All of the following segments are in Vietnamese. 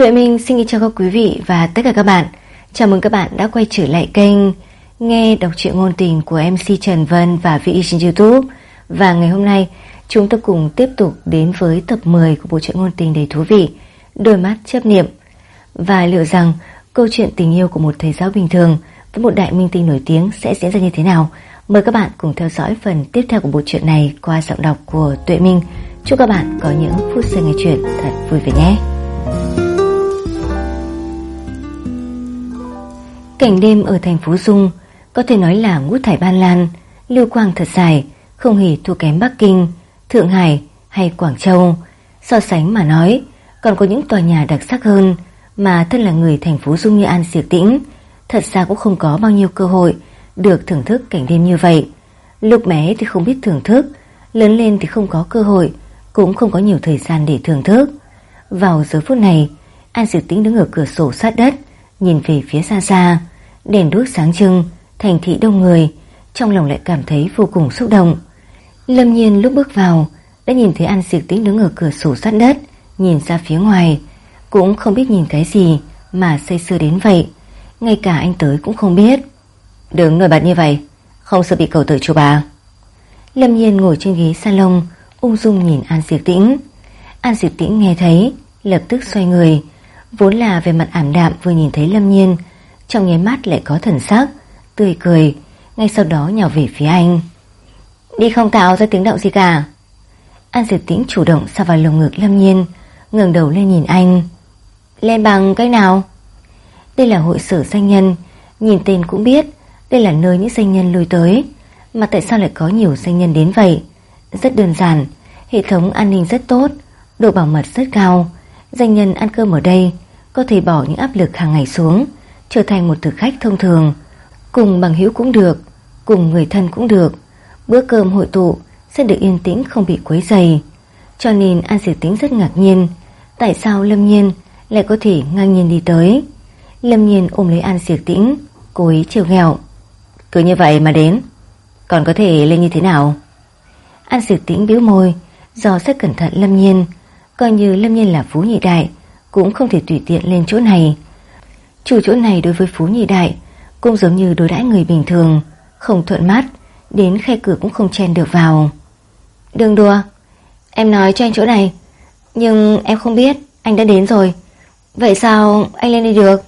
Tuệ Minh xin kính chào các quý vị và tất cả các bạn. Chào mừng các bạn đã quay trở lại kênh Nghe đọc truyện ngôn tình của MC Trần Vân và vị trên Youtube. Và ngày hôm nay, chúng ta cùng tiếp tục đến với tập 10 của bộ truyện ngôn tình đầy thú vị, Đôi mắt chấp niệm. Và liệu rằng câu chuyện tình yêu của một thầy giáo bình thường với một đại minh tinh nổi tiếng sẽ diễn ra như thế nào? Mời các bạn cùng theo dõi phần tiếp theo của bộ truyện này qua giọng đọc của Tuệ Minh. Chúc các bạn có những phút giây nghe chuyện thật vui vẻ nhé. Cảnh đêm ở thành phố Dung có thể nói là ngũ thải ban lan, lưu quang thật dài, không hề thua kém Bắc Kinh, Thượng Hải hay Quảng Châu. So sánh mà nói, còn có những tòa nhà đặc sắc hơn mà thân là người thành phố Dung như An Diệp Tĩnh, thật ra cũng không có bao nhiêu cơ hội được thưởng thức cảnh đêm như vậy. Lúc bé thì không biết thưởng thức, lớn lên thì không có cơ hội, cũng không có nhiều thời gian để thưởng thức. Vào giờ phút này, An Diệp Tĩnh đứng ở cửa sổ sát đất, nhìn về phía xa xa, đèn đuốc sáng trưng, thành thị đông người, trong lòng lại cảm thấy vô cùng xúc động. Lâm nhiên lúc bước vào, đã nhìn thấy An Diệp Tĩnh đứng ở cửa sổ sát đất, nhìn ra phía ngoài, cũng không biết nhìn cái gì mà say sưa đến vậy, ngay cả anh tới cũng không biết. Đứng nổi bật như vậy, không sợ bị cầu tử chú bà. Lâm nhiên ngồi trên ghế salon, ung dung nhìn An Diệp Tĩnh. An Diệp Tĩnh nghe thấy, lập tức xoay người, vốn là về mặt ảm đạm vừa nhìn thấy Lâm nhiên, trong nháy mắt lại có thần sắc, tươi cười, ngay sau đó nhào về phía anh. Đi không tạo ra tiếng động gì cả. An Diệp Tĩnh chủ động xa vào lồng ngực Lâm Nhiên, ngẩng đầu lên nhìn anh. Lên bằng cách nào? Đây là hội sở danh nhân, nhìn tên cũng biết, đây là nơi những danh nhân lui tới. Mà tại sao lại có nhiều danh nhân đến vậy? Rất đơn giản, hệ thống an ninh rất tốt, độ bảo mật rất cao. Danh nhân ăn cơm ở đây, có thể bỏ những áp lực hàng ngày xuống, trở thành một thực khách thông thường. Cùng bằng hữu cũng được, cùng người thân cũng được. Bữa cơm hội tụ sẽ được yên tĩnh không bị quấy dày. Cho nên An Diệp Tĩnh rất ngạc nhiên, tại sao Lâm Nhiên lại có thể ngang nhiên đi tới. Lâm Nhiên ôm lấy An Diệp Tĩnh, cố ý chiều ghẹo. Cứ như vậy mà đến, còn có thể lên như thế nào? An Diệp Tĩnh biếu môi, do rất cẩn thận Lâm Nhiên, coi như Lâm Nhiên là Phú Nhị Đại, cũng không thể tùy tiện lên chỗ này. Chủ chỗ này đối với Phú Nhị Đại cũng giống như đối đãi người bình thường, không thuận mắt, đến khe cửa cũng không chen được vào. Đừng đùa, em nói cho anh chỗ này, nhưng em không biết anh đã đến rồi. Vậy sao anh lên đi được?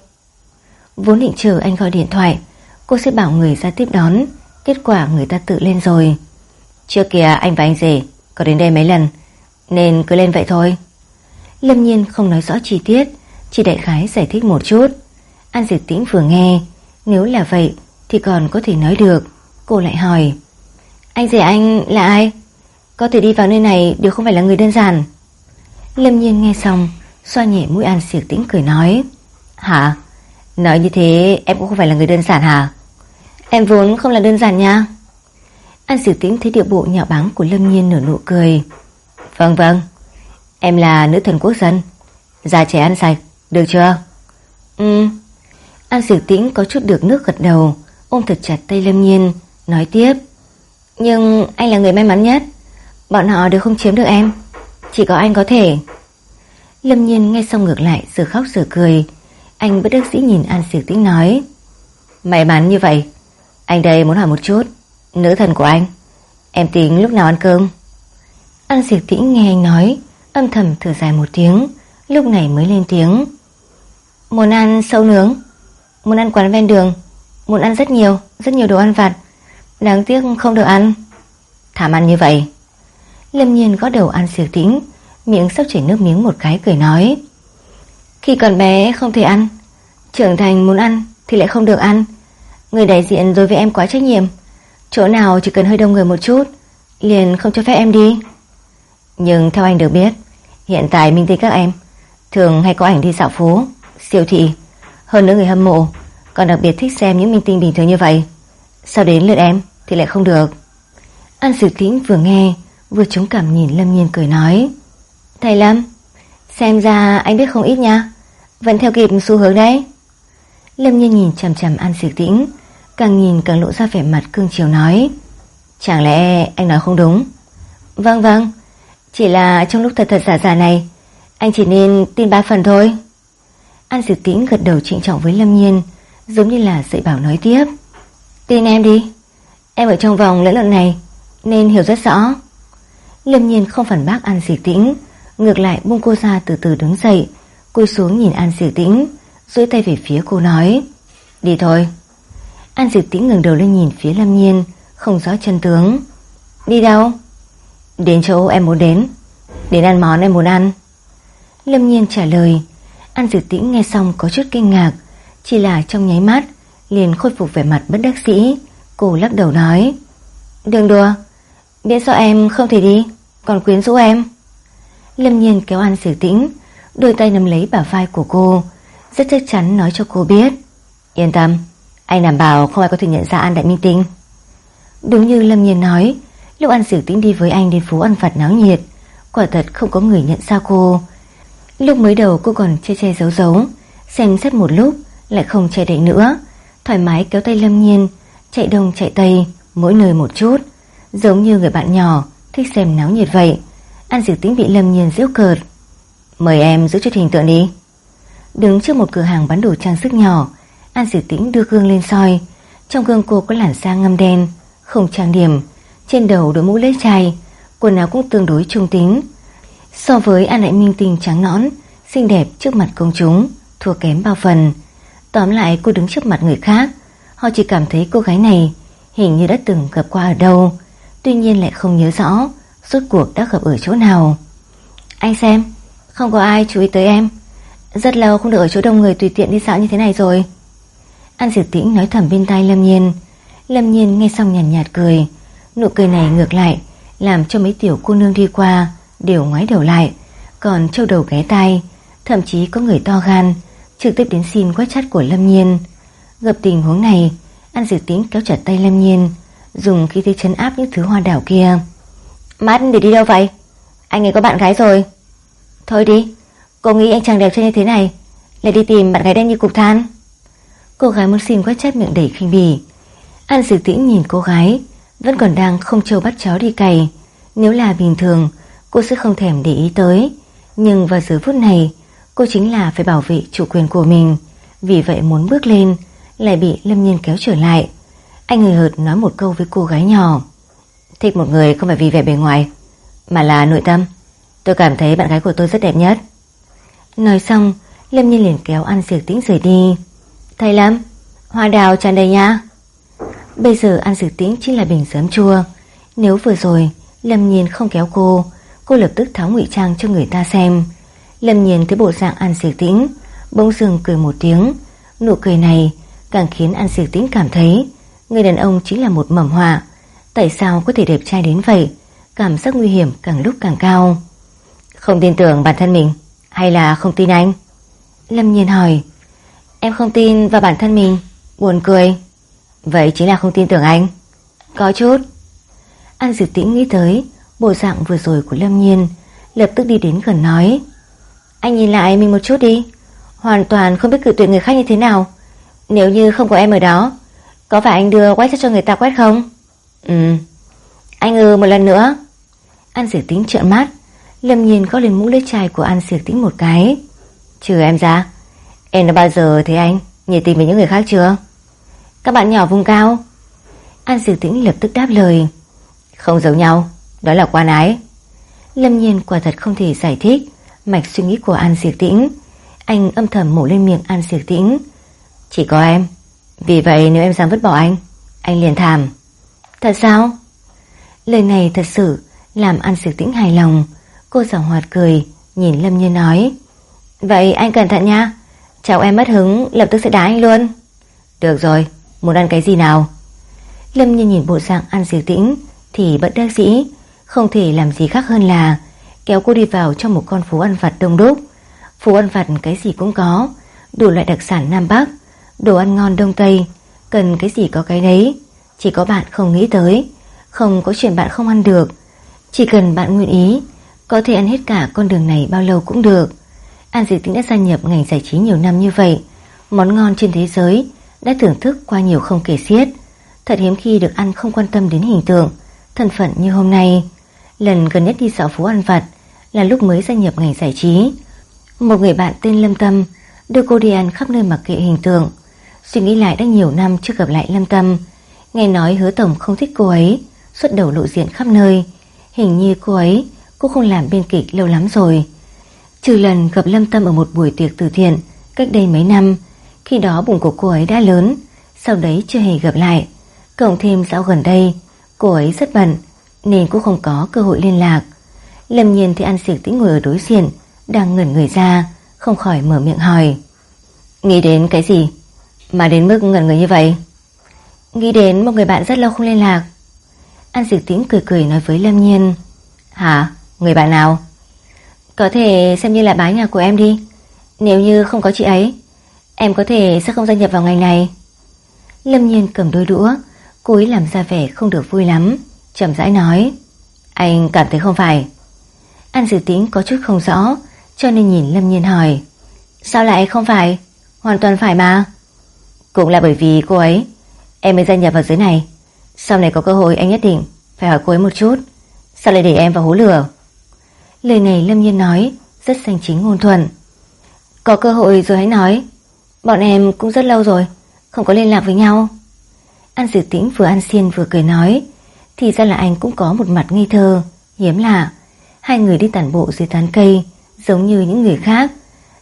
Vốn định chờ anh gọi điện thoại, cô sẽ bảo người ra tiếp đón, kết quả người ta tự lên rồi. Trước kia anh và anh rể có đến đây mấy lần, nên cứ lên vậy thôi. Lâm Nhiên không nói rõ chi tiết, chỉ đại khái giải thích một chút. An Diệp Tĩnh vừa nghe, nếu là vậy thì còn có thể nói được. Cô lại hỏi, anh rể anh là ai? Có thể đi vào nơi này đều không phải là người đơn giản. Lâm Nhiên nghe xong, xoa nhẹ mũi An Diệp Tĩnh cười nói, hả? Nói như thế em cũng không phải là người đơn giản hả? Em vốn không là đơn giản nha. An Diệp Tĩnh thấy điệu bộ nhạo báng của Lâm Nhiên nở nụ cười. Vâng vâng, em là nữ thần quốc dân, già trẻ ăn sạch, được chưa? Ừ. An Diệu Tĩnh có chút được nước gật đầu, ôm thật chặt tay Lâm Nhiên, nói tiếp. Nhưng anh là người may mắn nhất, bọn họ đều không chiếm được em, chỉ có anh có thể. Lâm Nhiên nghe xong ngược lại giờ khóc giờ cười, anh bất đắc dĩ nhìn An Diệu Tĩnh nói. May mắn như vậy, anh đây muốn hỏi một chút, nữ thần của anh, em tính lúc nào ăn cơm? An Diệu Tĩnh nghe anh nói, âm thầm thở dài một tiếng, lúc này mới lên tiếng. Muốn ăn sâu nướng, muốn ăn quán ven đường, muốn ăn rất nhiều, rất nhiều đồ ăn vặt. Đáng tiếc không được ăn. Thảm ăn như vậy. Lâm nhiên gõ đầu ăn siêu tĩnh, miệng sắp chảy nước miếng một cái cười nói. Khi còn bé không thể ăn, trưởng thành muốn ăn thì lại không được ăn. Người đại diện đối với em quá trách nhiệm. Chỗ nào chỉ cần hơi đông người một chút, liền không cho phép em đi. Nhưng theo anh được biết, hiện tại minh tinh các em thường hay có ảnh đi dạo phố, siêu thị. Hơn nữa người hâm mộ còn đặc biệt thích xem những minh tinh bình thường như vậy. Sao đến lượt em thì lại không được? An Sử Tĩnh vừa nghe, vừa chống cảm nhìn Lâm Nhiên cười nói. Thầy Lâm, xem ra anh biết không ít nha. Vẫn theo kịp xu hướng đấy. Lâm Nhiên nhìn chằm chằm An Sử Tĩnh, càng nhìn càng lộ ra vẻ mặt cương chiều nói. Chẳng lẽ anh nói không đúng? Vâng vâng, chỉ là trong lúc thật thật giả giả này, anh chỉ nên tin ba phần thôi. An Diệp Tĩnh gật đầu trịnh trọng với Lâm Nhiên, giống như là dạy bảo nói tiếp. Tin em đi, em ở trong vòng lẫn lộn này nên hiểu rất rõ. Lâm Nhiên không phản bác An Diệp Tĩnh, ngược lại buông cô ra từ từ đứng dậy, cúi xuống nhìn An Diệp Tĩnh, duỗi tay về phía cô nói, đi thôi. An Diệp Tĩnh ngừng đầu lên nhìn phía Lâm Nhiên, không rõ chân tướng. Đi đâu? Đến chỗ em muốn đến, đến ăn món em muốn ăn. Lâm Nhiên trả lời, An Dược Tĩnh nghe xong có chút kinh ngạc, chỉ là trong nháy mắt liền khôi phục vẻ mặt bất đắc sĩ, cô lắc đầu nói: "Đừng đùa, biết sao em không thể đi, còn quyến rũ em." Lâm Nhiên kéo An Dược Tĩnh, đôi tay nắm lấy bả vai của cô, rất chắc chắn nói cho cô biết. Yên tâm, anh đảm bảo không ai có thể nhận ra An Đại Minh Tinh. Đúng như Lâm Nhiên nói, lúc An Diệp Tĩnh đi với anh đến phố ăn vặt náo nhiệt, quả thật không có người nhận ra cô. Lúc mới đầu cô còn che che giấu giấu, xem xét một lúc lại không che đậy nữa, thoải mái kéo tay Lâm Nhiên, chạy đông chạy tây, mỗi nơi một chút, giống như người bạn nhỏ thích xem náo nhiệt vậy. An Diệp Tĩnh bị Lâm Nhiên giễu cợt. Mời em giữ chút hình tượng đi. Đứng trước một cửa hàng bán đồ trang sức nhỏ, An Diệp Tĩnh đưa gương lên soi. Trong gương cô có làn da ngâm đen, không trang điểm, trên đầu đội mũ lưỡi chai, quần áo cũng tương đối trung tính. So với An lại Minh Tinh trắng nõn, xinh đẹp trước mặt công chúng, thua kém bao phần. Tóm lại cô đứng trước mặt người khác, họ chỉ cảm thấy cô gái này hình như đã từng gặp qua ở đâu, tuy nhiên lại không nhớ rõ rốt cuộc đã gặp ở chỗ nào. Anh xem, không có ai chú ý tới em. Rất lâu không được ở chỗ đông người tùy tiện đi dạo như thế này rồi. An Diệp Tĩnh nói thầm bên tai Lâm Nhiên. Lâm Nhiên nghe xong nhàn nhạt, nhạt cười. Nụ cười này ngược lại, làm cho mấy tiểu cô nương đi qua đều ngoái đầu lại. Còn châu đầu ghé tai, thậm chí có người to gan, trực tiếp đến xin quét chắt của Lâm Nhiên. Gặp tình huống này, An Diệp Tĩnh kéo chặt tay Lâm Nhiên, dùng khí thế chấn áp những thứ hoa đảo kia. Mắt để đi đâu vậy? Anh ấy có bạn gái rồi. Thôi đi, cô nghĩ anh chàng đẹp trai như thế này, lại đi tìm bạn gái đen như cục than. Cô gái muốn xin quét chát miệng đầy khinh bỉ. An Dược Tĩnh nhìn cô gái, vẫn còn đang không trâu bắt chó đi cày. Nếu là bình thường, cô sẽ không thèm để ý tới. Nhưng vào giờ phút này, cô chính là phải bảo vệ chủ quyền của mình. Vì vậy muốn bước lên, lại bị Lâm Nhiên kéo trở lại. Anh người hợt nói một câu với cô gái nhỏ. Thích một người không phải vì vẻ bề ngoài, mà là nội tâm. Tôi cảm thấy bạn gái của tôi rất đẹp nhất. Nói xong, Lâm Nhiên liền kéo An Dược Tĩnh rời đi. Thầy Lâm, hoa đào tràn đầy nha. Bây giờ An Dược Tĩnh chính là bình sớm chua. Nếu vừa rồi Lâm Nhiên không kéo cô, cô lập tức tháo ngụy trang cho người ta xem. Lâm Nhiên thấy bộ dạng An sỉ Tĩnh, bỗng dừng cười một tiếng. Nụ cười này càng khiến An sỉ Tĩnh cảm thấy người đàn ông chính là một mầm họa. Tại sao có thể đẹp trai đến vậy? Cảm giác nguy hiểm càng lúc càng cao. Không tin tưởng bản thân mình hay là không tin anh? Lâm Nhiên hỏi. Em không tin vào bản thân mình Buồn cười Vậy chính là không tin tưởng anh Có chút An Diệp Tĩnh nghĩ tới Bộ dạng vừa rồi của Lâm Nhiên Lập tức đi đến gần nói Anh nhìn lại mình một chút đi. Hoàn toàn không biết cự tuyệt người khác như thế nào. Nếu như không có em ở đó Có phải anh đưa quét cho người ta quét không? Ừ. Anh ư một lần nữa. An Diệp tính trợn mắt. Lâm Nhiên có lên mũ lưỡi chai của An Diệp tính một cái. Trừ em ra Em đã bao giờ thấy anh nhiệt tình với những người khác chưa? Các bạn nhỏ vùng cao. An Diệu Tĩnh lập tức đáp lời. Không giống nhau, đó là quan ái. Lâm nhiên quả thật không thể giải thích. Mạch suy nghĩ của An Diệu Tĩnh. Anh âm thầm mổ lên miệng An Diệu Tĩnh. Chỉ có em. Vì vậy nếu em dám vứt bỏ anh Anh liền thảm. Thật sao? Lời này thật sự Làm An Diệu Tĩnh hài lòng. Cô giảo hoạt cười, Nhìn Lâm Nhiên nói. Vậy anh cẩn thận nha. Cháu em mất hứng, lập tức sẽ đá anh luôn. Được rồi, Muốn ăn cái gì nào? Lâm nhiên nhìn bộ dạng An diệt tĩnh Thì bất đắc dĩ. Không thể làm gì khác hơn là Kéo cô đi vào trong một con phố ăn vặt đông đúc. Phố ăn vặt cái gì cũng có, Đủ loại đặc sản Nam Bắc, Đồ ăn ngon Đông Tây, Cần cái gì có cái đấy. Chỉ có bạn không nghĩ tới, Không có chuyện bạn không ăn được. Chỉ cần bạn nguyện ý, Có thể ăn hết cả con đường này bao lâu cũng được. An Dĩ Tĩnh đã gia nhập ngành giải trí nhiều năm như vậy. Món ngon trên thế giới Đã thưởng thức qua nhiều không kể xiết. Thật hiếm khi được ăn không quan tâm đến hình tượng, Thân phận như hôm nay. Lần gần nhất đi dạo phố ăn vặt Là lúc mới gia nhập ngành giải trí Một người bạn tên Lâm Tâm đưa cô đi ăn khắp nơi mặc kệ hình tượng. Suy nghĩ lại đã nhiều năm chưa gặp lại Lâm Tâm, nghe nói hứa tổng không thích cô ấy, xuất đầu lộ diện khắp nơi. Hình như cô ấy cũng không làm biên kịch lâu lắm rồi. Trừ lần gặp Lâm Tâm ở một buổi tiệc từ thiện cách đây mấy năm, khi đó bụng của cô ấy đã lớn, sau đấy chưa hề gặp lại. Cộng thêm dạo gần đây, cô ấy rất bận nên cũng không có cơ hội liên lạc. Lâm nhiên thì ăn xỉu tĩnh ngồi ở đối diện, đang ngẩn người ra, không khỏi mở miệng hỏi. Nghĩ đến cái gì? Mà đến mức ngẩn người như vậy? Nghĩ đến một người bạn rất lâu không liên lạc. An Diệp Tĩnh cười cười nói với Lâm Nhiên. Hả? Người bạn nào? Có thể xem như là bái nhà của em đi. Nếu như không có chị ấy, em có thể sẽ không gia nhập vào ngành này. Lâm Nhiên cầm đôi đũa, cố ý làm ra vẻ không được vui lắm, chậm rãi nói. Anh cảm thấy không phải. An dự Tĩnh có chút không rõ, cho nên nhìn Lâm Nhiên hỏi. Sao lại không phải? Hoàn toàn phải mà. Cũng là bởi vì cô ấy, em mới gia nhập vào dưới này. Sau này có cơ hội anh nhất định phải hỏi cô ấy một chút. Sao lại để em vào hố lửa? Lời này Lâm Nhiên nói rất xanh chính ngôn thuận. Có cơ hội rồi hãy nói. Bọn em cũng rất lâu rồi, không có liên lạc với nhau. An dự Tĩnh vừa ăn xiên vừa cười nói, thì ra là anh cũng có một mặt nghi thơ, hiếm lạ. Hai người đi tản bộ dưới tán cây, giống như những người khác.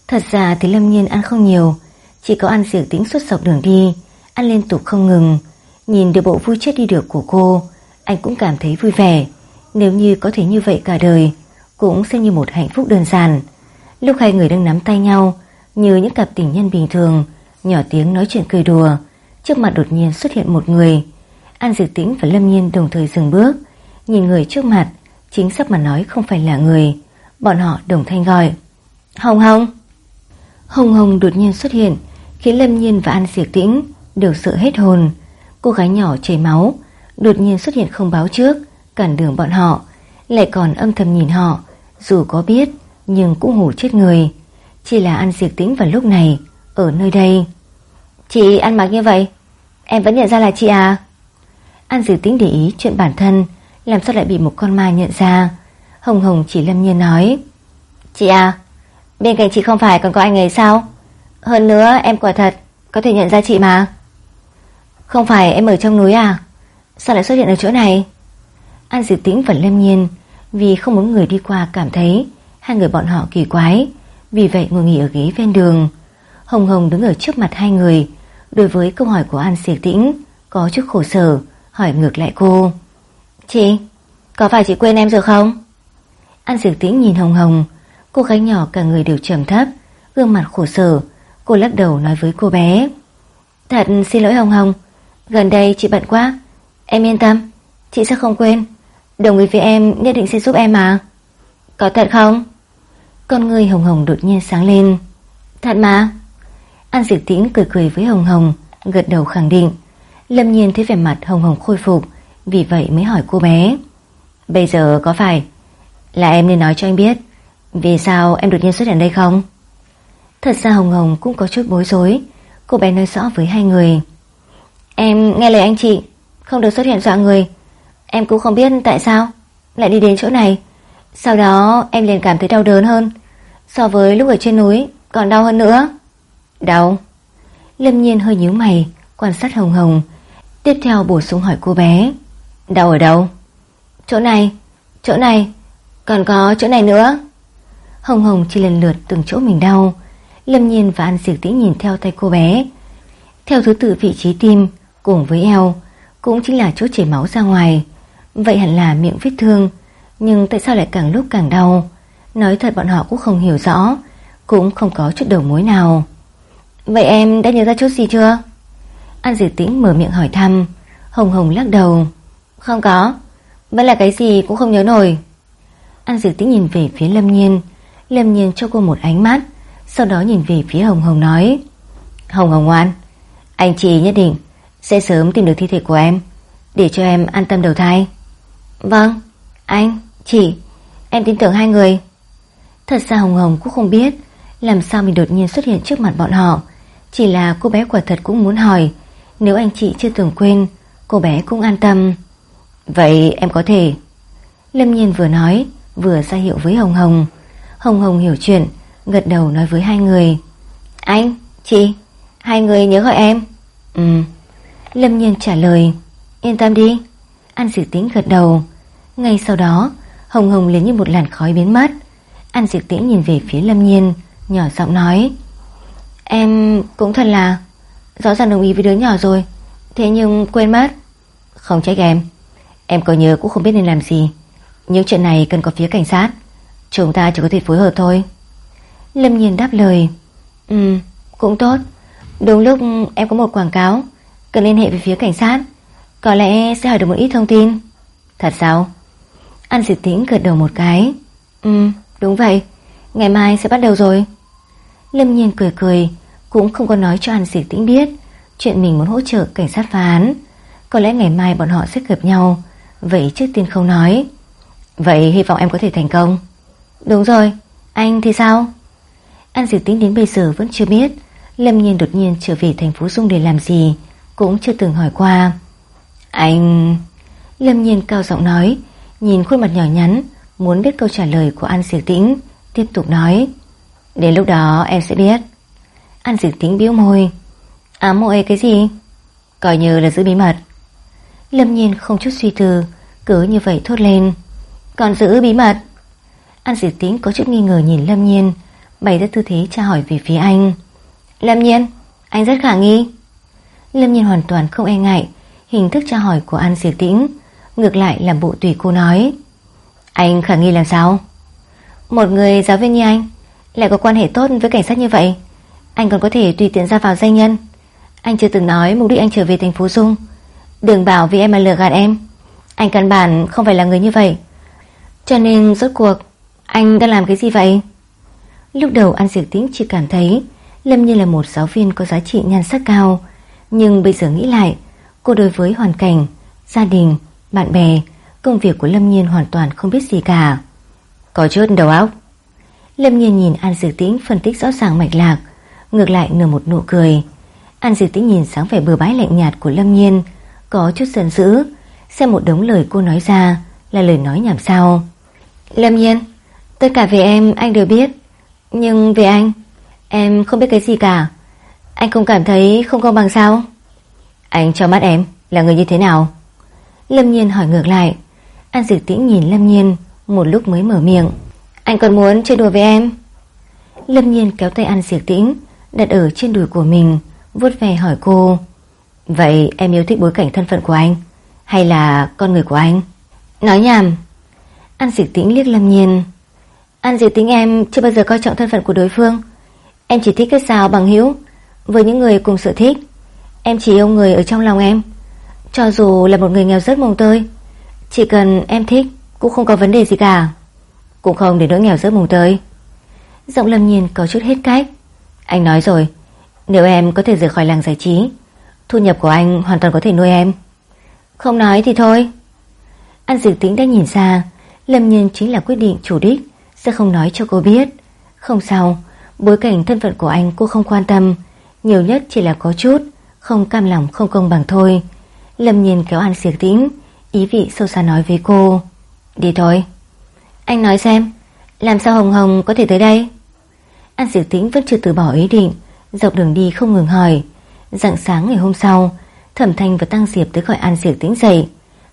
Thật ra thì Lâm Nhiên ăn không nhiều, chỉ có ăn diệt Tĩnh suốt dọc đường đi, ăn liên tục không ngừng. Nhìn được bộ vui chết đi được của cô, anh cũng cảm thấy vui vẻ. Nếu như có thể như vậy cả đời, cũng xem như một hạnh phúc đơn giản. Lúc hai người đang nắm tay nhau, như những cặp tình nhân bình thường, nhỏ tiếng nói chuyện cười đùa, trước mặt đột nhiên xuất hiện một người. An dược Tĩnh và Lâm Nhiên đồng thời dừng bước, nhìn người trước mặt, chính xác mà nói không phải là người. Bọn họ đồng thanh gọi. Hồng Hồng! Hồng Hồng đột nhiên xuất hiện, khiến Lâm Nhiên và An Diệp Tĩnh đều sợ hết hồn. Cô gái nhỏ chảy máu, đột nhiên xuất hiện không báo trước, cản đường bọn họ, lại còn âm thầm nhìn họ, dù có biết nhưng cũng hủ chết người. Chỉ là An Diệp Tĩnh vào lúc này, ở nơi đây. Chị ăn mặc như vậy, em vẫn nhận ra là chị à? An Dư Tĩnh để ý chuyện bản thân, làm sao lại bị một con ma nhận ra. Hồng Hồng chỉ lâm nhiên nói. Chị à, bên cạnh chị không phải còn có anh ấy sao? Hơn nữa em quả thật có thể nhận ra chị mà. Không phải em ở trong núi à? Sao lại xuất hiện ở chỗ này? An Diệp Tĩnh vẫn lâm nhiên vì không muốn người đi qua cảm thấy hai người bọn họ kỳ quái, vì vậy ngồi nghỉ ở ghế ven đường. Hồng Hồng đứng ở trước mặt hai người, đối với câu hỏi của An Diệp Tĩnh có chút khổ sở, hỏi ngược lại cô. Chị, có phải chị quên em rồi không? An Diệp Tĩnh nhìn Hồng Hồng, cô gái nhỏ cả người đều trầm thấp, gương mặt khổ sở, cô lắc đầu nói với cô bé. Thật xin lỗi Hồng Hồng, gần đây chị bận quá, em yên tâm, chị sẽ không quên. Đồng ý với em nhất định sẽ giúp em mà. Có thật không? Con người Hồng Hồng đột nhiên sáng lên. Thật mà. An Diệp Tĩnh cười cười với Hồng Hồng Gật đầu khẳng định. Lâm nhiên thấy vẻ mặt Hồng Hồng khôi phục, Vì vậy mới hỏi cô bé. Bây giờ có phải Là em nên nói cho anh biết Vì sao em đột nhiên xuất hiện đây không? Thật ra Hồng Hồng cũng có chút bối rối. Cô bé nói rõ với hai người. Em nghe lời anh chị, Không được xuất hiện dọa người. Em cũng không biết tại sao, Lại đi đến chỗ này. Sau đó em liền cảm thấy đau đớn hơn. So với lúc ở trên núi, Còn đau hơn nữa. Đau. Lâm nhiên hơi nhíu mày, Quan sát hồng hồng Tiếp theo bổ sung hỏi cô bé. Đau ở đâu? Chỗ này Chỗ này. Còn có chỗ này nữa. Hồng hồng chỉ lần lượt từng chỗ mình đau. Lâm nhiên và An Diệp Tĩnh nhìn theo tay cô bé. Theo thứ tự vị trí tim, Cùng với eo, Cũng chính là chỗ chảy máu ra ngoài. Vậy hẳn là miệng vết thương, Nhưng tại sao lại càng lúc càng đau? Nói thật bọn họ cũng không hiểu rõ, Cũng không có chút đầu mối nào. Vậy em đã nhớ ra chút gì chưa? An diệt tĩnh mở miệng hỏi thăm. Hồng Hồng lắc đầu. Không có. Vẫn là cái gì cũng không nhớ nổi. An diệt tĩnh nhìn về phía Lâm Nhiên. Lâm Nhiên cho cô một ánh mắt Sau đó nhìn về phía Hồng Hồng nói. Hồng Hồng ngoan Anh chị nhất định sẽ sớm tìm được thi thể của em Để cho em an tâm đầu thai. Vâng, anh, chị, em tin tưởng hai người. Thật ra Hồng Hồng cũng không biết làm sao mình đột nhiên xuất hiện trước mặt bọn họ. Chỉ là cô bé quả thật cũng muốn hỏi, nếu anh chị chưa từng quên, cô bé cũng an tâm. Vậy em có thể... Lâm Nhiên vừa nói, vừa ra hiệu với Hồng Hồng. Hồng Hồng hiểu chuyện, gật đầu nói với hai người. Anh, chị, hai người nhớ gọi em. Ừ. Lâm Nhiên trả lời. Yên tâm đi. An Diệp Tĩnh gật đầu. Ngay sau đó, Hồng Hồng liền như một làn khói biến mất. An Diệp Tĩnh nhìn về phía Lâm Nhiên, nhỏ giọng nói. Em cũng thật là Rõ ràng đồng ý với đứa nhỏ rồi. Thế nhưng quên mất. Không trách em. Em có nhớ cũng không biết nên làm gì. Những chuyện này cần có phía cảnh sát. Chúng ta chỉ có thể phối hợp thôi. Lâm Nhiên đáp lời. Ừ cũng tốt. Đúng lúc em có một quảng cáo. Cần liên hệ với phía cảnh sát. Có lẽ sẽ hỏi được một ít thông tin. Thật sao? An diệt tĩnh gật đầu một cái. Ừ đúng vậy. Ngày mai sẽ bắt đầu rồi. Lâm Nhiên cười cười. Cũng không có nói cho An Sĩ tĩnh biết Chuyện mình muốn hỗ trợ cảnh sát phá án. Có lẽ ngày mai bọn họ sẽ gặp nhau. Vậy trước tiên không nói. Vậy hy vọng em có thể thành công. Đúng rồi, anh thì sao? An Diệp Tĩnh đến bây giờ vẫn chưa biết. Lâm Nhiên đột nhiên trở về thành phố Dung để làm gì Cũng chưa từng hỏi qua. Anh... Lâm Nhiên cao giọng nói Nhìn khuôn mặt nhỏ nhắn Muốn biết câu trả lời của An Diệp Tĩnh Tiếp tục nói. Đến lúc đó em sẽ biết. An Diệp Tĩnh biếu môi. Ám mộ cái gì? Coi như là giữ bí mật. Lâm Nhiên không chút suy tư, Cứ như vậy thốt lên. Còn giữ bí mật? An dịch tính có chút nghi ngờ nhìn Lâm Nhiên, Bày ra tư thế tra hỏi về phía anh. Lâm Nhiên, Anh rất khả nghi. Lâm Nhiên hoàn toàn không e ngại, Hình thức tra hỏi của An Diệp tĩnh, Ngược lại làm bộ tùy cô nói. Anh khả nghi làm sao? Một người giáo viên như anh, Lại có quan hệ tốt với cảnh sát như vậy? Anh còn có thể tùy tiện ra vào danh nhân. Anh chưa từng nói mục đích anh trở về thành phố Dung. Đừng bảo vì em mà lừa gạt em. Anh căn bản không phải là người như vậy. Cho nên rốt cuộc anh đang làm cái gì vậy? Lúc đầu An Diệp Tĩnh chỉ cảm thấy Lâm như là một giáo viên có giá trị nhan sắc cao. Nhưng bây giờ nghĩ lại Cô đối với hoàn cảnh, gia đình, bạn bè Công việc của Lâm Nhiên hoàn toàn không biết gì cả. Có chút đầu óc. Lâm Nhiên nhìn An Diệp Tĩnh phân tích rõ ràng mạch lạc. Ngược lại nở một nụ cười. An Diệp Tĩnh nhìn sáng vẻ bừa bãi lạnh nhạt của Lâm Nhiên Có chút giận dữ Xem một đống lời cô nói ra Là lời nói nhảm sao. Lâm Nhiên Tất cả về em anh đều biết Nhưng về anh Em không biết cái gì cả. Anh không cảm thấy không công bằng sao? Anh cho mắt em là người như thế nào? Lâm Nhiên hỏi ngược lại. An Dực Tĩnh nhìn Lâm Nhiên Một lúc mới mở miệng. Anh còn muốn chơi đùa với em? Lâm Nhiên kéo tay An Dực Tĩnh Đặt ở trên đùi của mình, vuốt về hỏi cô, Vậy em yêu thích bối cảnh thân phận của anh Hay là con người của anh? Nói nhảm. An dịch Tĩnh liếc Lâm Nhiên. An dịch tính em chưa bao giờ coi trọng thân phận của đối phương. Em chỉ thích cái sao bằng hữu, Với những người cùng sở thích. Em chỉ yêu người ở trong lòng em, Cho dù là một người nghèo rất mồng tơi. Chỉ cần em thích, Cũng không có vấn đề gì cả. Cũng không để nỗi nghèo rớt mồng tơi. Giọng lâm nhiên có chút hết cách. Anh nói rồi. Nếu em có thể rời khỏi làng giải trí, Thu nhập của anh hoàn toàn có thể nuôi em. Không nói thì thôi. An Diệp Tĩnh đã nhìn ra, Lâm nhiên chính là quyết định chủ đích, sẽ không nói cho cô biết. Không sao, Bối cảnh thân phận của anh cô không quan tâm, Nhiều nhất chỉ là có chút, Không cam lòng, không công bằng thôi. Lâm Nhiên kéo An Siệc Tĩnh, Ý vị sâu xa nói với cô. Đi thôi. Anh nói xem, Làm sao Hồng Hồng có thể tới đây? An Siệc Tĩnh vẫn chưa từ bỏ ý định Dọc đường đi không ngừng hỏi Rạng sáng ngày hôm sau Thẩm Thanh và Tăng Diệp tới gọi An Siệc Tĩnh dậy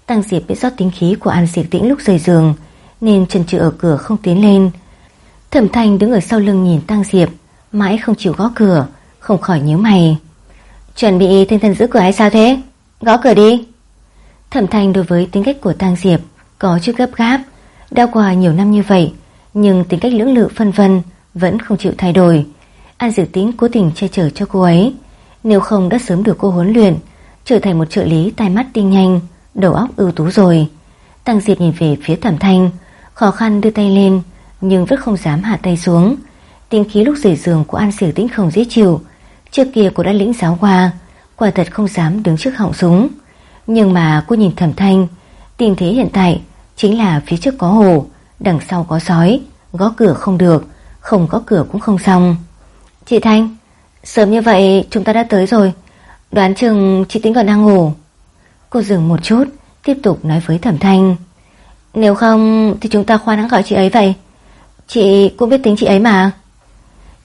Tăng Diệp bị rót tính khí của An Siệc Tĩnh lúc rời giường nên chân chừ ở cửa không tiến lên. Thẩm Thanh đứng ở sau lưng nhìn Tăng Diệp, mãi không chịu gõ cửa, không khỏi nhíu mày. Chuẩn bị tinh thần giữ cửa hay sao thế? Gõ cửa đi. Thẩm Thanh đối với tính cách của Tăng Diệp có chút gấp gáp, đã qua nhiều năm như vậy, nhưng tính cách lưỡng lự phân vân vẫn không chịu thay đổi. An dự tính cố tình che chở cho cô ấy, nếu không đã sớm được cô huấn luyện, trở thành một trợ lý tai mắt tinh nhanh, đầu óc ưu tú rồi. Tăng Diệp nhìn về phía Thẩm Thanh, Khó khăn đưa tay lên Nhưng vẫn không dám hạ tay xuống. Tính khí lúc rời giường của An Sử Tĩnh không dễ chịu. Trước kia cô đã lĩnh giáo qua Quả thật không dám đứng trước họng súng. Nhưng mà cô nhìn thẩm thanh Tình thế hiện tại Chính là phía trước có hồ Đằng sau có sói Gõ cửa không được. Không có cửa cũng không xong. Chị Thanh, Sớm như vậy chúng ta đã tới rồi. Đoán chừng chị Tĩnh còn đang ngủ. Cô dừng một chút, Tiếp tục nói với thẩm thanh. Nếu không thì chúng ta khoan hãng gọi chị ấy vậy. Chị cũng biết tính chị ấy mà.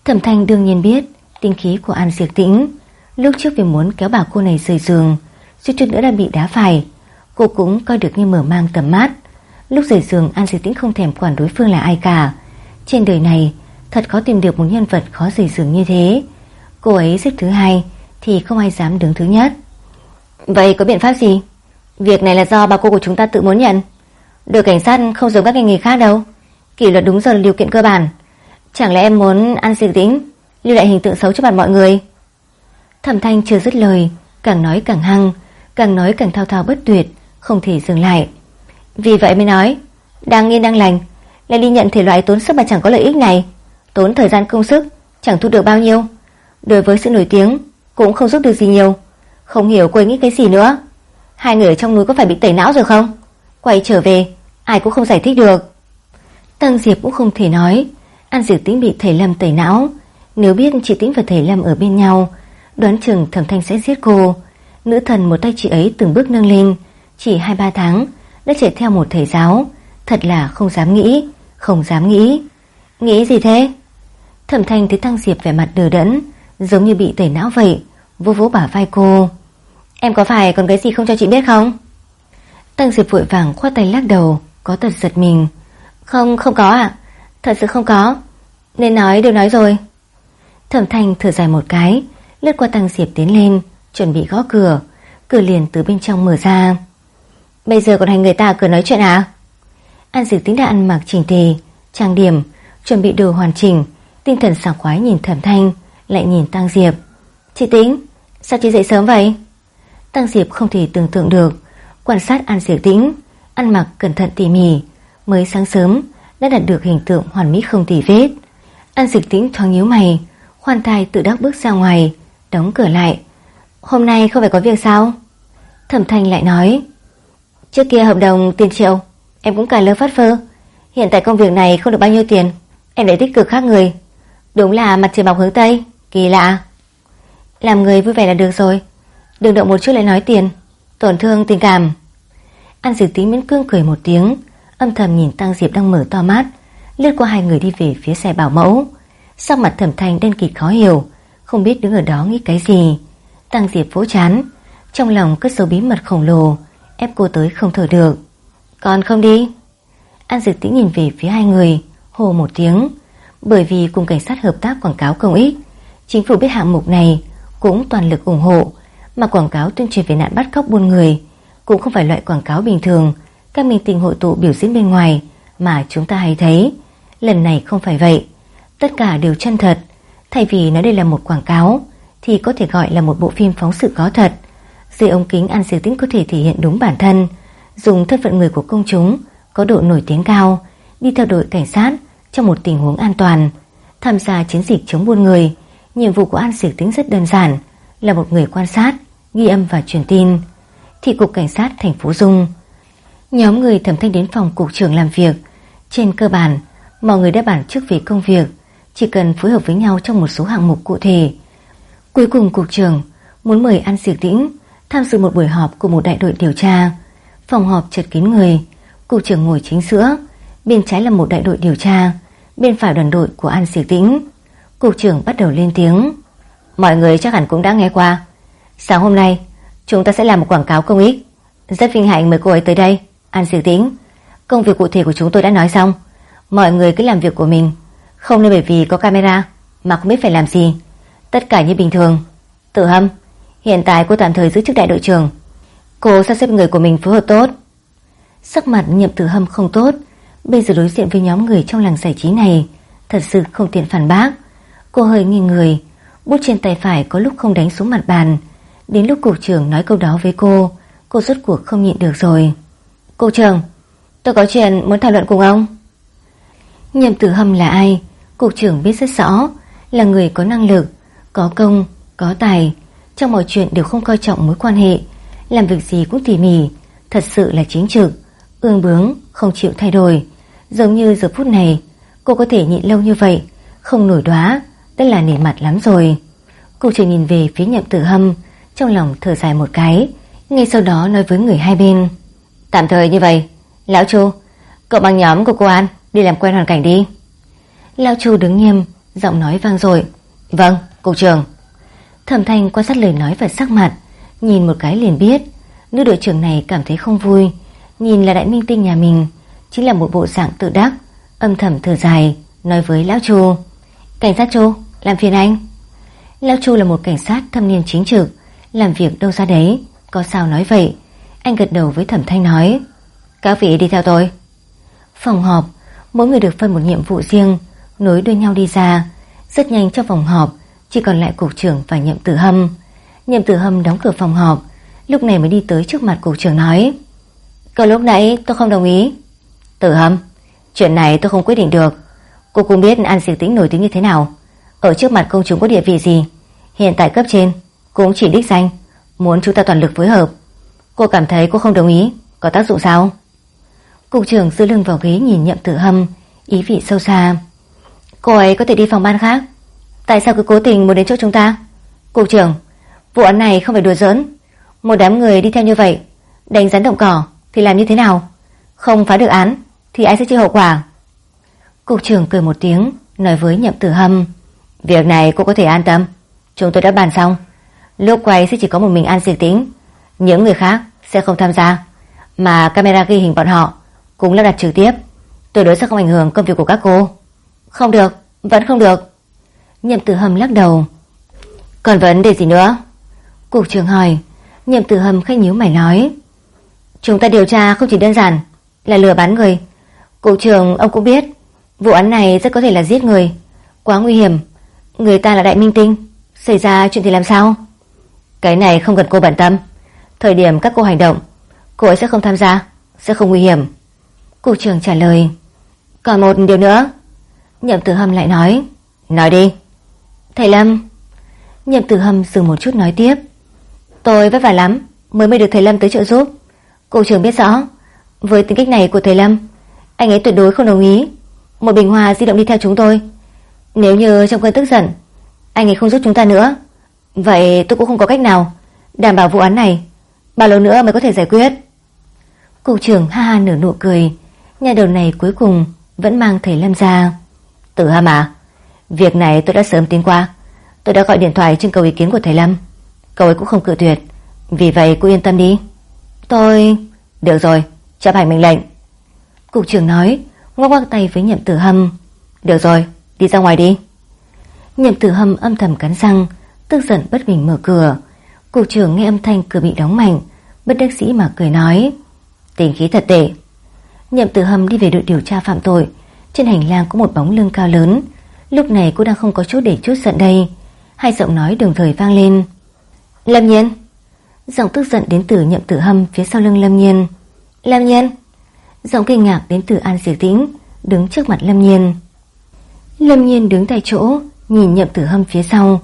Thẩm Thanh đương nhiên biết Tinh khí của An Diệp Tĩnh. Lúc trước vì muốn kéo bà cô này rời giường, suýt chút nữa đã bị đá phải. Cô cũng coi được như mở mang tầm mắt. Lúc rời giường, An Diệp Tĩnh không thèm quản đối phương là ai cả. Trên đời này Thật khó tìm được một nhân vật khó rời giường như thế. Cô ấy xếp thứ hai Thì không ai dám đứng thứ nhất. Vậy có biện pháp gì? Việc này là do bà cô của chúng ta tự muốn nhận. Đội cảnh sát không giống các ngành nghề khác đâu. Kỷ luật đúng giờ là điều kiện cơ bản. Chẳng lẽ em muốn ăn diệt tĩnh Lưu lại hình tượng xấu cho mặt mọi người? Thẩm thanh chưa dứt lời Càng nói càng hăng Càng nói càng thao thao bất tuyệt Không thể dừng lại. Vì vậy mới nói Đang yên đang lành Lại đi nhận thể loại tốn sức mà chẳng có lợi ích này Tốn thời gian công sức, Chẳng thu được bao nhiêu. Đối với sự nổi tiếng, Cũng không giúp được gì nhiều. Không hiểu cô ấy nghĩ cái gì nữa. Hai người ở trong núi có phải bị tẩy não rồi không? Quay trở về, Ai cũng không giải thích được. Tăng Diệp cũng không thể nói. An Diệp Tĩnh bị thầy Lâm tẩy não. Nếu biết chị Tĩnh và thầy Lâm ở bên nhau, Đoán chừng thẩm thanh sẽ giết cô. Nữ thần một tay chị ấy từng bước nâng lên. Chỉ 2-3 tháng, Đã chạy theo một thầy giáo. Thật là không dám nghĩ, Không dám nghĩ. Nghĩ gì thế? Thẩm thanh thấy Tăng Diệp vẻ mặt đờ đẫn, Giống như bị tẩy não vậy Vô vỗ bả vai cô. Em có phải còn cái gì không cho chị biết không? Tăng Diệp vội vàng khoát tay lắc đầu, Có tật giật mình. Không không có ạ, Thật sự không có, Nên nói đều nói rồi. Thẩm thanh thở dài một cái, Lướt qua Tăng Diệp tiến lên, Chuẩn bị gõ cửa Cửa liền từ bên trong mở ra. Bây giờ còn hành người ta cửa nói chuyện à? An Diệp tính đã ăn mặc chỉnh tề, Trang điểm, Chuẩn bị đồ hoàn chỉnh Tinh thần sảng khoái nhìn thẩm thanh, Lại nhìn Tăng Diệp. Chị tĩnh, Sao chị dậy sớm vậy? Tăng Diệp không thể tưởng tượng được, Quan sát An Diệp Tĩnh, Ăn mặc cẩn thận tỉ mỉ, Mới sáng sớm đã đạt được hình tượng hoàn mỹ không tỉ vết. An Diệp Tĩnh thoáng nhíu mày, Khoan thai tự đắc bước ra ngoài, Đóng cửa lại. Hôm nay không phải có việc sao? Thẩm Thanh lại nói. Trước kia hợp đồng tiền triệu, Em cũng cài lơ phát phơ. Hiện tại công việc này không được bao nhiêu tiền, Em lại tích cực khác người. Đúng là mặt trời mọc hướng Tây, Kỳ lạ. Làm người vui vẻ là được rồi. Đừng động một chút lại nói tiền. Tổn thương tình cảm. An Diệp Tính miễn cương cười một tiếng, Âm thầm nhìn Tăng Diệp đang mở to mắt, Lướt qua hai người đi về phía xe bảo mẫu. Sắc mặt thẩm thanh đen kịt khó hiểu, Không biết đứng ở đó nghĩ cái gì. Tăng Diệp vỗ chán, Trong lòng cất dấu bí mật khổng lồ, Ép cô tới không thở được. Còn không đi? An Diệp Tĩnh nhìn về phía hai người Hồ một tiếng. Bởi vì cùng cảnh sát hợp tác quảng cáo công ích Chính phủ biết hạng mục này Cũng toàn lực ủng hộ, Mà quảng cáo tuyên truyền về nạn bắt cóc buôn người Cũng không phải loại quảng cáo bình thường, Các minh tình hội tụ biểu diễn bên ngoài Mà chúng ta hay thấy. Lần này không phải vậy. Tất cả đều chân thật. Thay vì nói đây là một quảng cáo, Thì có thể gọi là một bộ phim phóng sự có thật. Dưới ống kính An Diệp Tĩnh có thể thể hiện đúng bản thân, Dùng thân phận người của công chúng Có độ nổi tiếng cao, Đi theo đội cảnh sát trong một tình huống an toàn Tham gia chiến dịch chống buôn người. Nhiệm vụ của An Diệp tính rất đơn giản Là một người quan sát, ghi âm và truyền tin. Thị cục cảnh sát thành phố Dung. Nhóm người thẩm thanh đến phòng cục trưởng làm việc. Trên cơ bản Mọi người đã bản trước về công việc Chỉ cần phối hợp với nhau trong một số hạng mục cụ thể. Cuối cùng cục trưởng Muốn mời An Diệp Tĩnh Tham dự một buổi họp của một đại đội điều tra. Phòng họp chật kín người Cục trưởng ngồi chính giữa Bên trái là một đại đội điều tra. Bên phải đoàn đội của An Diệp Tĩnh. Cục trưởng bắt đầu lên tiếng. Mọi người chắc hẳn cũng đã nghe qua. Sáng hôm nay, chúng ta sẽ làm một quảng cáo công ích. Rất vinh hạnh mời cô ấy tới đây, An Diệp Tĩnh. Công việc cụ thể của chúng tôi đã nói xong. Mọi người cứ làm việc của mình. Không nên bởi vì có camera Mà không biết phải làm gì. Tất cả như bình thường. Tử hâm, Hiện tại cô tạm thời giữ chức đại đội trưởng. Cô sắp xếp người của mình phối hợp tốt. Sắc mặt nhậm tử hâm không tốt. Bây giờ đối diện với nhóm người trong làng giải trí này Thật sự không tiện phản bác. Cô hơi nghi người Bút trên tay phải có lúc không đánh xuống mặt bàn. Đến lúc cục trưởng nói câu đó với cô Cô rốt cuộc không nhịn được rồi. Cục trưởng Tôi có chuyện muốn thảo luận cùng ông. Nhậm tử hâm là ai? Cục trưởng biết rất rõ Là người có năng lực Có công, có tài. Trong mọi chuyện đều không coi trọng mối quan hệ Làm việc gì cũng tỉ mỉ Thật sự là chính trực Ương bướng, không chịu thay đổi. Giống như giờ phút này, Cô có thể nhịn lâu như vậy, Không nổi đoá Đây là nể mặt lắm rồi. Cô chỉ nhìn về phía nhậm tử hâm, Trong lòng thở dài một cái, Ngay sau đó nói với người hai bên. Tạm thời như vậy, Lão Chu, Cậu bằng nhóm của cô An, Đi làm quen hoàn cảnh đi. Lão Chu đứng nghiêm, Giọng nói vang rồi Vâng Cục trưởng. Thẩm thanh quan sát lời nói và sắc mặt, Nhìn một cái liền biết, Nữ đội trưởng này cảm thấy không vui, Nhìn là đại minh tinh nhà mình Chính là một bộ dạng tự đắc, Âm thầm thở dài, Nói với Lão Chu. Cảnh sát Chu, làm phiền anh. Lão Chu là một cảnh sát thâm niên chính trực, Làm việc đâu ra đấy, Có sao nói vậy? Anh gật đầu với thẩm thanh nói, Các vị đi theo tôi. Phòng họp, Mỗi người được phân một nhiệm vụ riêng, Nối đuôi nhau đi ra. Rất nhanh trong phòng họp, Chỉ còn lại cục trưởng và nhậm tử hâm. Nhậm tử hâm đóng cửa phòng họp, Lúc này mới đi tới trước mặt cục trưởng nói Còn lúc nãy tôi không đồng ý. Tử hâm, Chuyện này tôi không quyết định được. Cô cũng biết An Diệp Tĩnh nổi tiếng như thế nào. Ở trước mặt công chúng có địa vị gì, Hiện tại cấp trên cũng chỉ đích danh, Muốn chúng ta toàn lực phối hợp. Cô cảm thấy cô không đồng ý, Có tác dụng sao? Cục trưởng dư lưng vào ghế nhìn nhậm tử hâm, Ý vị sâu xa. Cô ấy có thể đi phòng ban khác. Tại sao cứ cố tình muốn đến chỗ chúng ta? Cục trưởng, Vụ án này không phải đùa giỡn. Một đám người đi theo như vậy, Đánh rắn động cỏ thì làm như thế nào? Không phá được án thì ai sẽ chịu hậu quả. Cục trưởng cười một tiếng Nói với nhậm tử hâm Việc này cô có thể an tâm. Chúng tôi đã bàn xong. Lúc quay sẽ chỉ có một mình An Diệt Tĩnh. Những người khác sẽ không tham gia. Mà camera ghi hình bọn họ Cũng lắp đặt trực tiếp. Tuyệt đối sẽ không ảnh hưởng công việc của các cô. Không được, vẫn không được. Nhậm tử hâm lắc đầu. Còn vấn đề gì nữa? Cục trưởng hỏi. Nhậm tử hâm khách nhíu mày nói Chúng ta điều tra không chỉ đơn giản Là lừa bán người Cục trưởng ông cũng biết, Vụ án này rất có thể là giết người. Quá nguy hiểm. Người ta là đại minh tinh. Xảy ra chuyện thì làm sao? Cái này không cần cô bận tâm. Thời điểm các cô hành động, Cô ấy sẽ không tham gia, Sẽ không nguy hiểm. Cục trưởng trả lời, Còn một điều nữa. Nhậm tử hâm lại nói Nói đi. Thầy Lâm. Nhậm tử hâm dừng một chút nói tiếp, Tôi vất vả lắm Mới mới được thầy Lâm tới trợ giúp. Cục trưởng biết rõ, Với tính cách này của thầy Lâm anh ấy tuyệt đối không đồng ý. Một bình hoa di động đi theo chúng tôi. Nếu như trong cơn tức giận Anh ấy không giúp chúng ta nữa Vậy tôi cũng không có cách nào Đảm bảo vụ án này. Bao lâu nữa mới có thể giải quyết? Cục trưởng ha ha nở nụ cười. Nhà đầu này cuối cùng Vẫn mang thầy Lâm ra. Tử ha mà Việc này tôi đã sớm tin qua. Tôi đã gọi điện thoại trưng cầu ý kiến của thầy Lâm. Cậu ấy cũng không cự tuyệt. Vì vậy cô yên tâm đi. Tôi... Được rồi, chấp hành mệnh lệnh. Cục trưởng nói Ngoắc ngoắc tay với nhậm tử hâm. Được rồi, đi ra ngoài đi. Nhậm tử hâm âm thầm cắn răng Tức giận bất bình mở cửa. Cục trưởng nghe âm thanh cửa bị đóng mạnh Bất đắc sĩ mà cười nói Tình khí thật tệ. Nhậm tử hâm đi về đội điều tra phạm tội Trên hành lang có một bóng lưng cao lớn. Lúc này cô đang không có chút để chút giận đây. Hai giọng nói đồng thời vang lên. Lâm nhiên. Giọng tức giận đến từ nhậm tử hâm phía sau lưng Lâm nhiên. Lâm nhiên. Giọng kinh ngạc đến từ An Diệp Tĩnh Đứng trước mặt Lâm nhiên. Lâm nhiên đứng tại chỗ Nhìn nhậm tử hâm phía sau